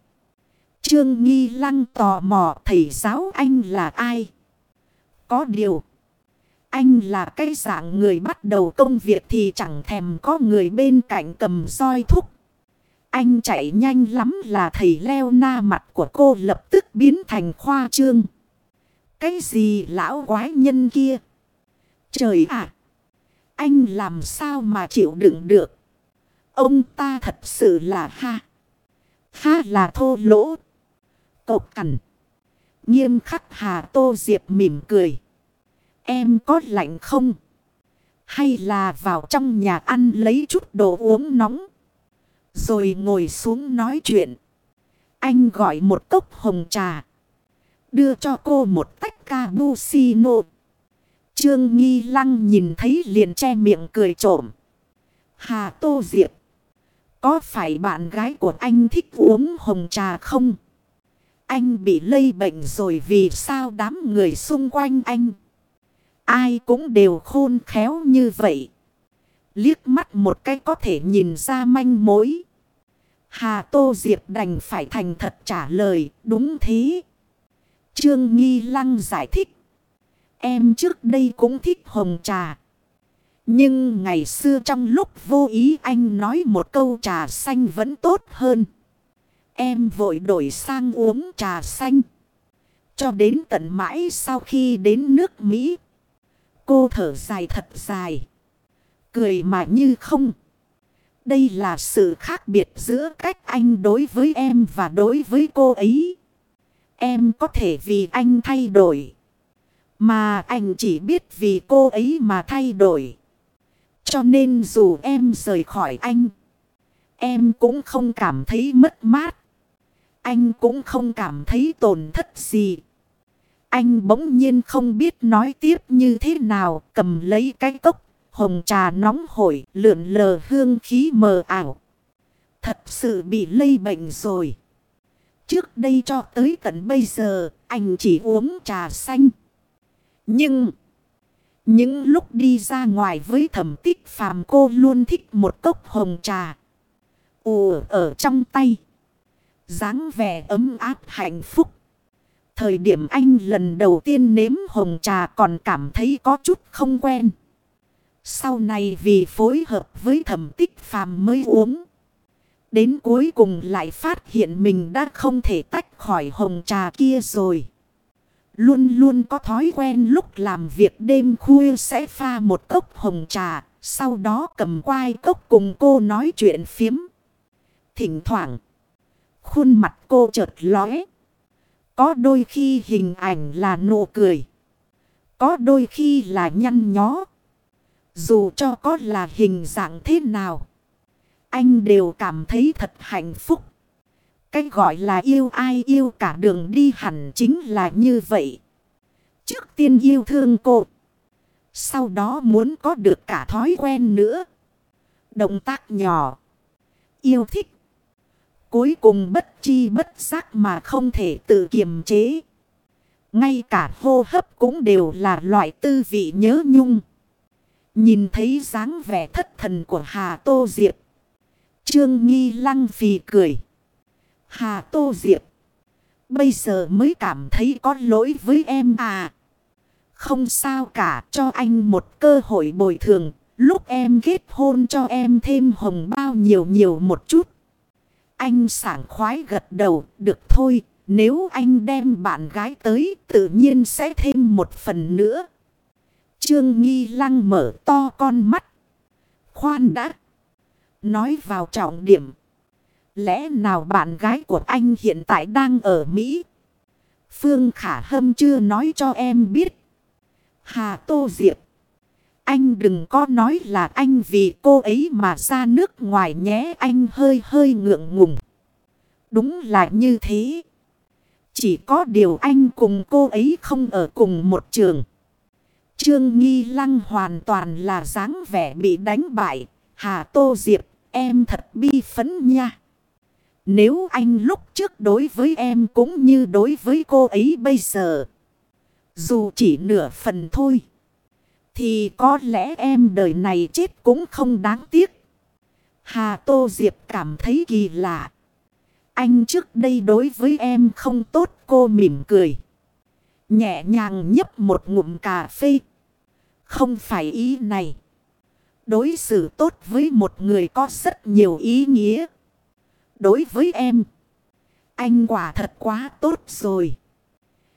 Trương Nghi Lăng tò mò thầy giáo anh là ai? Có điều, anh là cái dạng người bắt đầu công việc thì chẳng thèm có người bên cạnh cầm roi thúc. Anh chạy nhanh lắm là thầy leo na mặt của cô lập tức biến thành khoa trương. Cái gì lão quái nhân kia? Trời ạ! anh làm sao mà chịu đựng được? Ông ta thật sự là ha. Ha là thô lỗ. Cộc cằn. Nghiêm khắc Hà Tô Diệp mỉm cười. Em có lạnh không? Hay là vào trong nhà ăn lấy chút đồ uống nóng? Rồi ngồi xuống nói chuyện. Anh gọi một cốc hồng trà. Đưa cho cô một tách cappuccino. Trương Nghi Lăng nhìn thấy liền che miệng cười trộm. Hà Tô Diệp. Có phải bạn gái của anh thích uống hồng trà không? Anh bị lây bệnh rồi vì sao đám người xung quanh anh? Ai cũng đều khôn khéo như vậy. Liếc mắt một cái có thể nhìn ra manh mối. Hà Tô Diệp đành phải thành thật trả lời, đúng thế. Trương Nghi Lăng giải thích. Em trước đây cũng thích hồng trà. Nhưng ngày xưa trong lúc vô ý anh nói một câu trà xanh vẫn tốt hơn. Em vội đổi sang uống trà xanh. Cho đến tận mãi sau khi đến nước Mỹ. Cô thở dài thật dài. Cười mà như không. Đây là sự khác biệt giữa cách anh đối với em và đối với cô ấy. Em có thể vì anh thay đổi. Mà anh chỉ biết vì cô ấy mà thay đổi. Cho nên dù em rời khỏi anh. Em cũng không cảm thấy mất mát. Anh cũng không cảm thấy tổn thất gì. Anh bỗng nhiên không biết nói tiếp như thế nào. Cầm lấy cái cốc. Hồng trà nóng hổi, lượn lờ hương khí mờ ảo. Thật sự bị lây bệnh rồi. Trước đây cho tới tận bây giờ, anh chỉ uống trà xanh. Nhưng... Những lúc đi ra ngoài với thẩm tích phàm cô luôn thích một cốc hồng trà. Ồ ở trong tay. dáng vẻ ấm áp hạnh phúc. Thời điểm anh lần đầu tiên nếm hồng trà còn cảm thấy có chút không quen. Sau này vì phối hợp với thẩm tích phàm mới uống. Đến cuối cùng lại phát hiện mình đã không thể tách khỏi hồng trà kia rồi. Luôn luôn có thói quen lúc làm việc đêm khuya sẽ pha một cốc hồng trà. Sau đó cầm quai cốc cùng cô nói chuyện phiếm. Thỉnh thoảng. Khuôn mặt cô chợt lóe. Có đôi khi hình ảnh là nụ cười. Có đôi khi là nhăn nhó. Dù cho có là hình dạng thế nào. Anh đều cảm thấy thật hạnh phúc. cách gọi là yêu ai yêu cả đường đi hẳn chính là như vậy. Trước tiên yêu thương cô. Sau đó muốn có được cả thói quen nữa. Động tác nhỏ. Yêu thích. Cuối cùng bất chi bất giác mà không thể tự kiềm chế. Ngay cả hô hấp cũng đều là loại tư vị nhớ nhung. Nhìn thấy dáng vẻ thất thần của Hà Tô Diệp. Trương Nghi lăng phì cười. Hà Tô Diệp. Bây giờ mới cảm thấy có lỗi với em à. Không sao cả, cho anh một cơ hội bồi thường. Lúc em kết hôn cho em thêm hồng bao nhiều nhiều một chút. Anh sảng khoái gật đầu. Được thôi. Nếu anh đem bạn gái tới, tự nhiên sẽ thêm một phần nữa. Trương Nghi Lăng mở to con mắt. Khoan đã. Nói vào trọng điểm. Lẽ nào bạn gái của anh hiện tại đang ở Mỹ? Phương Khả Hâm chưa nói cho em biết. Hà Tô Diệp. Anh đừng có nói là anh vì cô ấy mà ra nước ngoài nhé anh hơi hơi ngượng ngùng. Đúng là như thế. Chỉ có điều anh cùng cô ấy không ở cùng một trường. Trương Nghi Lăng hoàn toàn là dáng vẻ bị đánh bại. Hà Tô Diệp, em thật bi phấn nha. Nếu anh lúc trước đối với em cũng như đối với cô ấy bây giờ. Dù chỉ nửa phần thôi. Thì có lẽ em đời này chết cũng không đáng tiếc. Hà Tô Diệp cảm thấy kỳ lạ. Anh trước đây đối với em không tốt, cô mỉm cười. Nhẹ nhàng nhấp một ngụm cà phê. Không phải ý này. Đối xử tốt với một người có rất nhiều ý nghĩa. Đối với em. Anh quả thật quá tốt rồi.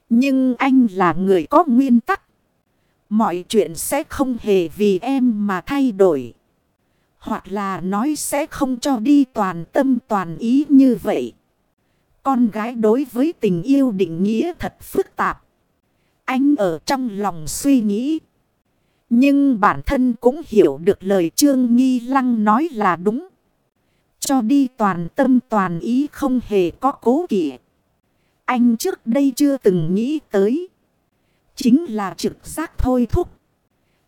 Nhưng anh là người có nguyên tắc. Mọi chuyện sẽ không hề vì em mà thay đổi. Hoặc là nói sẽ không cho đi toàn tâm toàn ý như vậy. Con gái đối với tình yêu định nghĩa thật phức tạp. Anh ở trong lòng suy nghĩ. Nhưng bản thân cũng hiểu được lời Trương Nghi Lăng nói là đúng. Cho đi toàn tâm toàn ý không hề có cố kỵ. Anh trước đây chưa từng nghĩ tới. Chính là trực giác thôi thúc.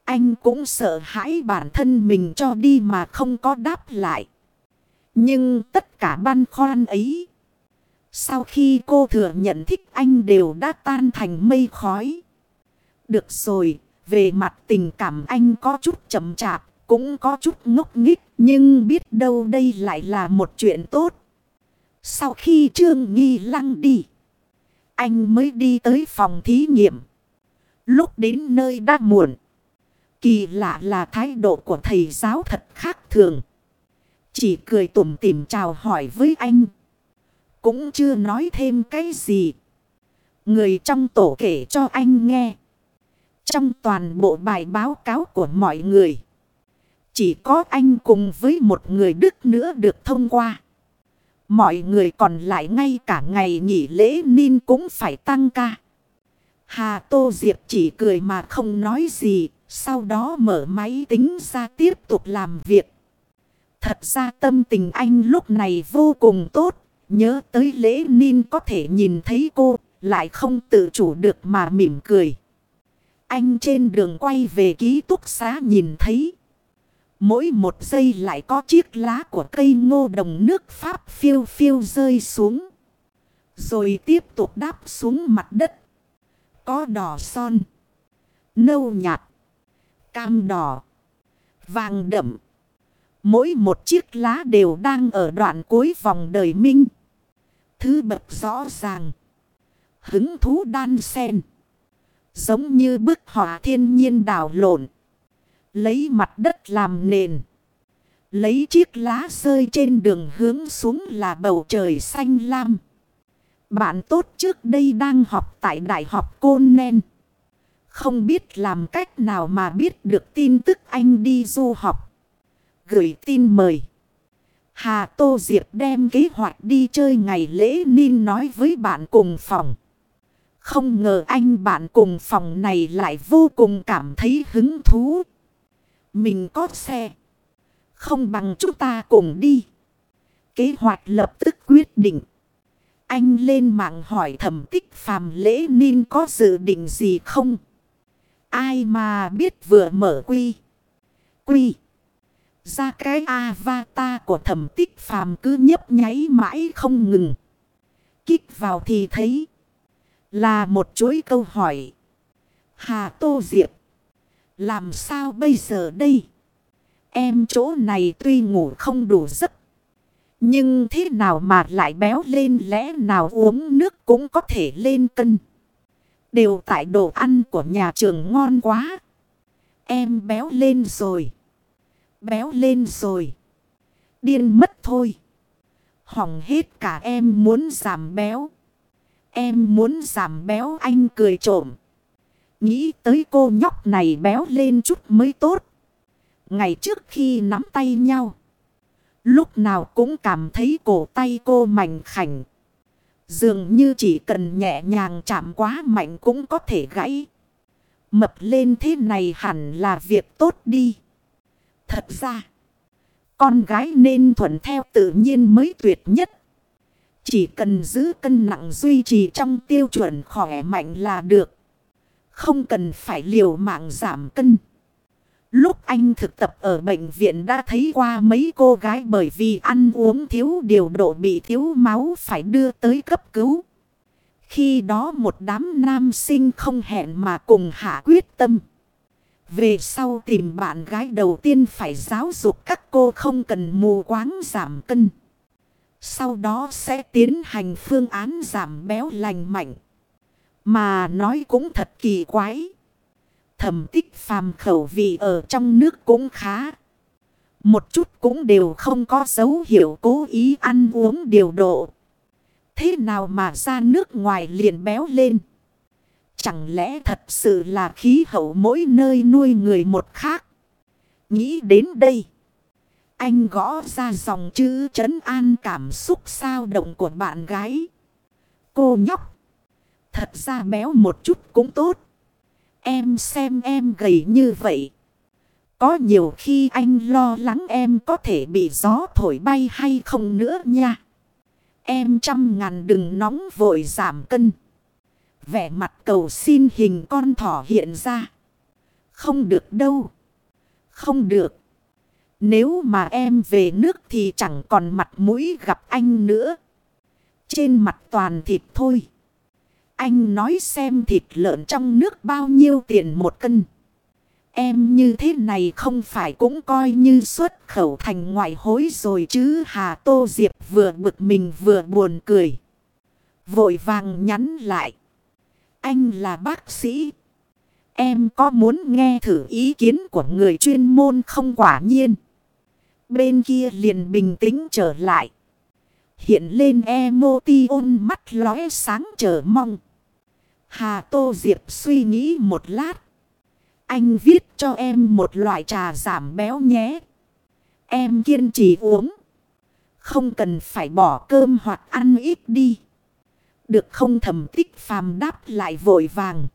Anh cũng sợ hãi bản thân mình cho đi mà không có đáp lại. Nhưng tất cả băn khoăn ấy. Sau khi cô thừa nhận thích anh đều đã tan thành mây khói. Được rồi, về mặt tình cảm anh có chút chậm chạp, cũng có chút ngốc nghích. Nhưng biết đâu đây lại là một chuyện tốt. Sau khi Trương Nghi Lăng đi, anh mới đi tới phòng thí nghiệm. Lúc đến nơi đã muộn. Kỳ lạ là thái độ của thầy giáo thật khác thường. Chỉ cười tủm tỉm chào hỏi với anh. Cũng chưa nói thêm cái gì. Người trong tổ kể cho anh nghe. Trong toàn bộ bài báo cáo của mọi người. Chỉ có anh cùng với một người Đức nữa được thông qua. Mọi người còn lại ngay cả ngày nghỉ lễ nên cũng phải tăng ca. Hà Tô Diệp chỉ cười mà không nói gì. Sau đó mở máy tính ra tiếp tục làm việc. Thật ra tâm tình anh lúc này vô cùng tốt. Nhớ tới lễ Nin có thể nhìn thấy cô. Lại không tự chủ được mà mỉm cười. Anh trên đường quay về ký túc xá nhìn thấy. Mỗi một giây lại có chiếc lá của cây ngô đồng nước Pháp phiêu phiêu rơi xuống. Rồi tiếp tục đáp xuống mặt đất. Có đỏ son. Nâu nhạt. Cam đỏ. Vàng đậm. Mỗi một chiếc lá đều đang ở đoạn cuối vòng đời minh. Thứ bậc rõ ràng. Hứng thú đan sen. Giống như bức họa thiên nhiên đảo lộn. Lấy mặt đất làm nền. Lấy chiếc lá rơi trên đường hướng xuống là bầu trời xanh lam. Bạn tốt trước đây đang học tại Đại học Côn Nen. Không biết làm cách nào mà biết được tin tức anh đi du học. Gửi tin mời. Hà Tô Diệp đem kế hoạch đi chơi ngày lễ nên nói với bạn cùng phòng. Không ngờ anh bạn cùng phòng này lại vô cùng cảm thấy hứng thú. Mình có xe. Không bằng chúng ta cùng đi. Kế hoạch lập tức quyết định. Anh lên mạng hỏi thẩm tích phàm lễ Nin có dự định gì không? Ai mà biết vừa mở quy. Quy. Ra cái avatar của thẩm tích phàm cứ nhấp nháy mãi không ngừng. Kích vào thì thấy. Là một chuỗi câu hỏi. Hà Tô Diệp. Làm sao bây giờ đây? Em chỗ này tuy ngủ không đủ giấc. Nhưng thế nào mà lại béo lên lẽ nào uống nước cũng có thể lên cân. Đều tại đồ ăn của nhà trường ngon quá. Em béo lên rồi. Béo lên rồi. Điên mất thôi. Hỏng hết cả em muốn giảm béo. Em muốn giảm béo anh cười trộm. Nghĩ tới cô nhóc này béo lên chút mới tốt. Ngày trước khi nắm tay nhau. Lúc nào cũng cảm thấy cổ tay cô mảnh khảnh. Dường như chỉ cần nhẹ nhàng chạm quá mạnh cũng có thể gãy. Mập lên thế này hẳn là việc tốt đi. Thật ra, con gái nên thuận theo tự nhiên mới tuyệt nhất. Chỉ cần giữ cân nặng duy trì trong tiêu chuẩn khỏe mạnh là được. Không cần phải liều mạng giảm cân. Lúc anh thực tập ở bệnh viện đã thấy qua mấy cô gái bởi vì ăn uống thiếu điều độ bị thiếu máu phải đưa tới cấp cứu. Khi đó một đám nam sinh không hẹn mà cùng hạ quyết tâm. Về sau tìm bạn gái đầu tiên phải giáo dục các cô không cần mù quáng giảm cân. Sau đó sẽ tiến hành phương án giảm béo lành mạnh. Mà nói cũng thật kỳ quái. Thẩm tích phàm khẩu vị ở trong nước cũng khá. Một chút cũng đều không có dấu hiệu cố ý ăn uống điều độ. Thế nào mà ra nước ngoài liền béo lên? Chẳng lẽ thật sự là khí hậu mỗi nơi nuôi người một khác? Nghĩ đến đây. Anh gõ ra dòng chữ trấn an cảm xúc sao động của bạn gái. Cô nhóc. Thật ra béo một chút cũng tốt. Em xem em gầy như vậy. Có nhiều khi anh lo lắng em có thể bị gió thổi bay hay không nữa nha. Em trăm ngàn đừng nóng vội giảm cân. Vẻ mặt cầu xin hình con thỏ hiện ra. Không được đâu. Không được. Nếu mà em về nước thì chẳng còn mặt mũi gặp anh nữa. Trên mặt toàn thịt thôi. Anh nói xem thịt lợn trong nước bao nhiêu tiền một cân. Em như thế này không phải cũng coi như xuất khẩu thành ngoại hối rồi chứ Hà Tô Diệp vừa bực mình vừa buồn cười. Vội vàng nhắn lại. Anh là bác sĩ. Em có muốn nghe thử ý kiến của người chuyên môn không quả nhiên. Bên kia liền bình tĩnh trở lại. Hiện lên emotion mắt lóe sáng chờ mong. Hà Tô Diệp suy nghĩ một lát. Anh viết cho em một loại trà giảm béo nhé. Em kiên trì uống. Không cần phải bỏ cơm hoặc ăn ít đi. Được không thầm tích phàm đáp lại vội vàng.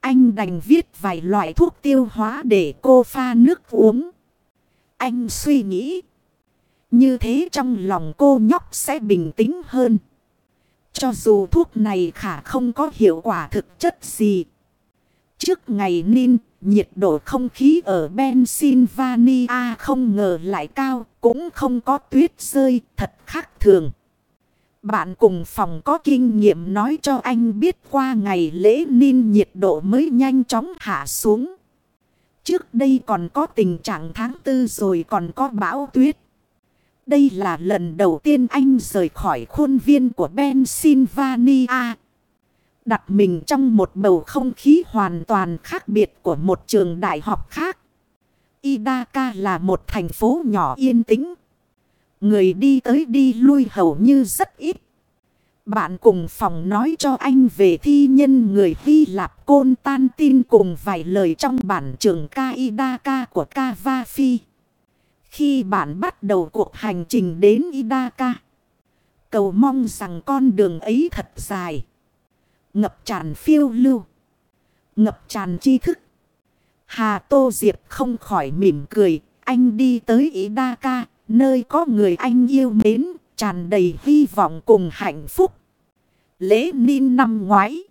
Anh đành viết vài loại thuốc tiêu hóa để cô pha nước uống. Anh suy nghĩ. Như thế trong lòng cô nhóc sẽ bình tĩnh hơn. Cho dù thuốc này khả không có hiệu quả thực chất gì. Trước ngày Nin nhiệt độ không khí ở Pennsylvania không ngờ lại cao, cũng không có tuyết rơi, thật khác thường. Bạn cùng phòng có kinh nghiệm nói cho anh biết qua ngày lễ Nin nhiệt độ mới nhanh chóng hạ xuống. Trước đây còn có tình trạng tháng tư rồi còn có bão tuyết. Đây là lần đầu tiên anh rời khỏi khuôn viên của Pennsylvania. Đặt mình trong một bầu không khí hoàn toàn khác biệt của một trường đại học khác. Idaka là một thành phố nhỏ yên tĩnh. Người đi tới đi lui hầu như rất ít. Bạn cùng phòng nói cho anh về thi nhân người Hy Lạp Côn Tan tin cùng vài lời trong bản trường Kaidaka của Kavafi. Khi bạn bắt đầu cuộc hành trình đến Idaka. Cầu mong rằng con đường ấy thật dài. Ngập tràn phiêu lưu. Ngập tràn tri thức. Hà Tô Diệp không khỏi mỉm cười. Anh đi tới Idaka. Nơi có người anh yêu mến. Tràn đầy hy vọng cùng hạnh phúc. Lễ ninh năm ngoái.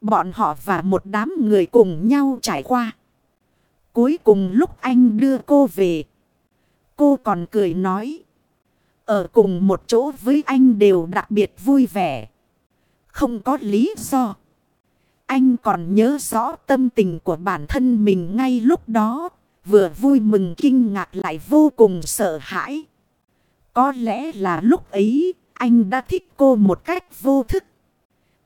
Bọn họ và một đám người cùng nhau trải qua. Cuối cùng lúc anh đưa cô về. Cô còn cười nói. Ở cùng một chỗ với anh đều đặc biệt vui vẻ. Không có lý do. Anh còn nhớ rõ tâm tình của bản thân mình ngay lúc đó. Vừa vui mừng kinh ngạc lại vô cùng sợ hãi. Có lẽ là lúc ấy, anh đã thích cô một cách vô thức.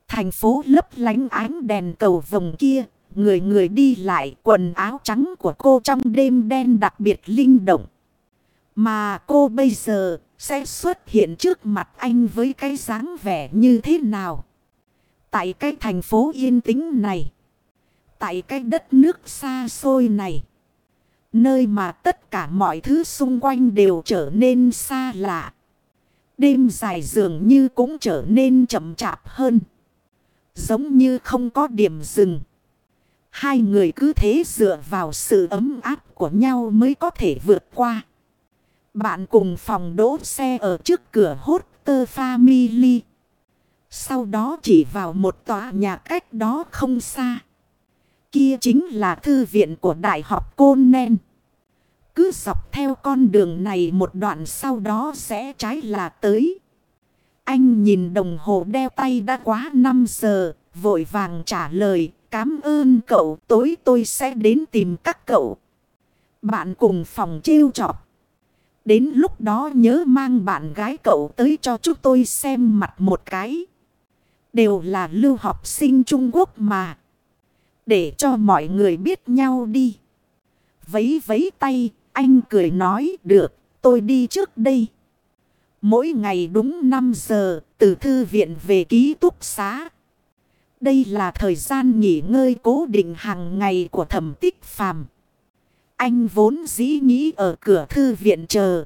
Thành phố lấp lánh ánh đèn cầu vòng kia. Người người đi lại quần áo trắng của cô trong đêm đen đặc biệt linh động. Mà cô bây giờ sẽ xuất hiện trước mặt anh với cái dáng vẻ như thế nào? Tại cái thành phố yên tĩnh này. Tại cái đất nước xa xôi này. Nơi mà tất cả mọi thứ xung quanh đều trở nên xa lạ. Đêm dài dường như cũng trở nên chậm chạp hơn. Giống như không có điểm dừng. Hai người cứ thế dựa vào sự ấm áp của nhau mới có thể vượt qua. Bạn cùng phòng đỗ xe ở trước cửa Hoster Family. Sau đó chỉ vào một tòa nhà cách đó không xa. Kia chính là thư viện của Đại học Côn Nen. Cứ dọc theo con đường này một đoạn sau đó sẽ trái là tới. Anh nhìn đồng hồ đeo tay đã quá 5 giờ, vội vàng trả lời, cảm ơn cậu, tối tôi sẽ đến tìm các cậu. Bạn cùng phòng trêu chọc. Đến lúc đó nhớ mang bạn gái cậu tới cho chúng tôi xem mặt một cái. Đều là lưu học sinh Trung Quốc mà. Để cho mọi người biết nhau đi. Vấy vấy tay, anh cười nói được, tôi đi trước đây. Mỗi ngày đúng 5 giờ, từ thư viện về ký túc xá. Đây là thời gian nghỉ ngơi cố định hàng ngày của thẩm tích phàm. Anh vốn dĩ nghĩ ở cửa thư viện chờ.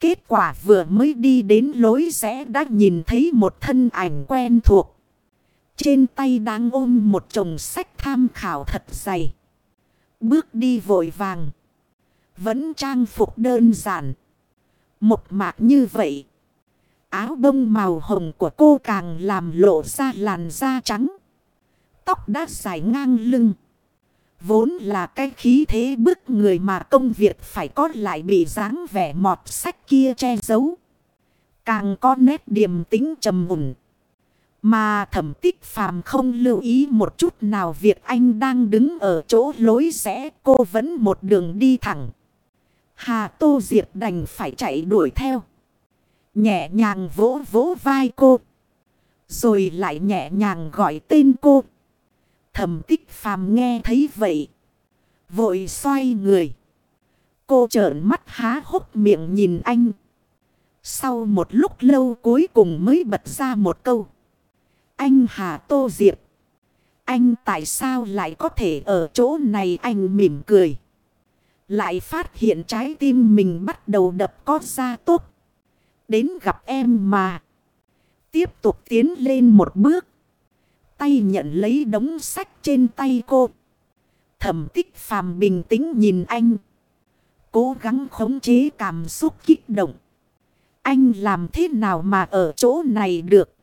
Kết quả vừa mới đi đến lối rẽ đã nhìn thấy một thân ảnh quen thuộc. Trên tay đang ôm một chồng sách tham khảo thật dày. Bước đi vội vàng. Vẫn trang phục đơn giản. Một mạc như vậy. Áo bông màu hồng của cô càng làm lộ ra làn da trắng. Tóc đã dài ngang lưng. Vốn là cái khí thế bức người mà công việc phải có lại bị dáng vẻ mọt sách kia che giấu. Càng có nét điềm tính trầm mùn. Mà thẩm tích phàm không lưu ý một chút nào việc anh đang đứng ở chỗ lối rẽ, cô vẫn một đường đi thẳng. Hà Tô Diệp đành phải chạy đuổi theo. Nhẹ nhàng vỗ vỗ vai cô. Rồi lại nhẹ nhàng gọi tên cô thầm tích phàm nghe thấy vậy. Vội xoay người. Cô trợn mắt há hốc miệng nhìn anh. Sau một lúc lâu cuối cùng mới bật ra một câu. Anh Hà Tô Diệp. Anh tại sao lại có thể ở chỗ này anh mỉm cười. Lại phát hiện trái tim mình bắt đầu đập có ra tốt. Đến gặp em mà. Tiếp tục tiến lên một bước tay nhận lấy đống sách trên tay cô. Thẩm tích phàm bình tĩnh nhìn anh. Cố gắng khống chế cảm xúc kích động. Anh làm thế nào mà ở chỗ này được?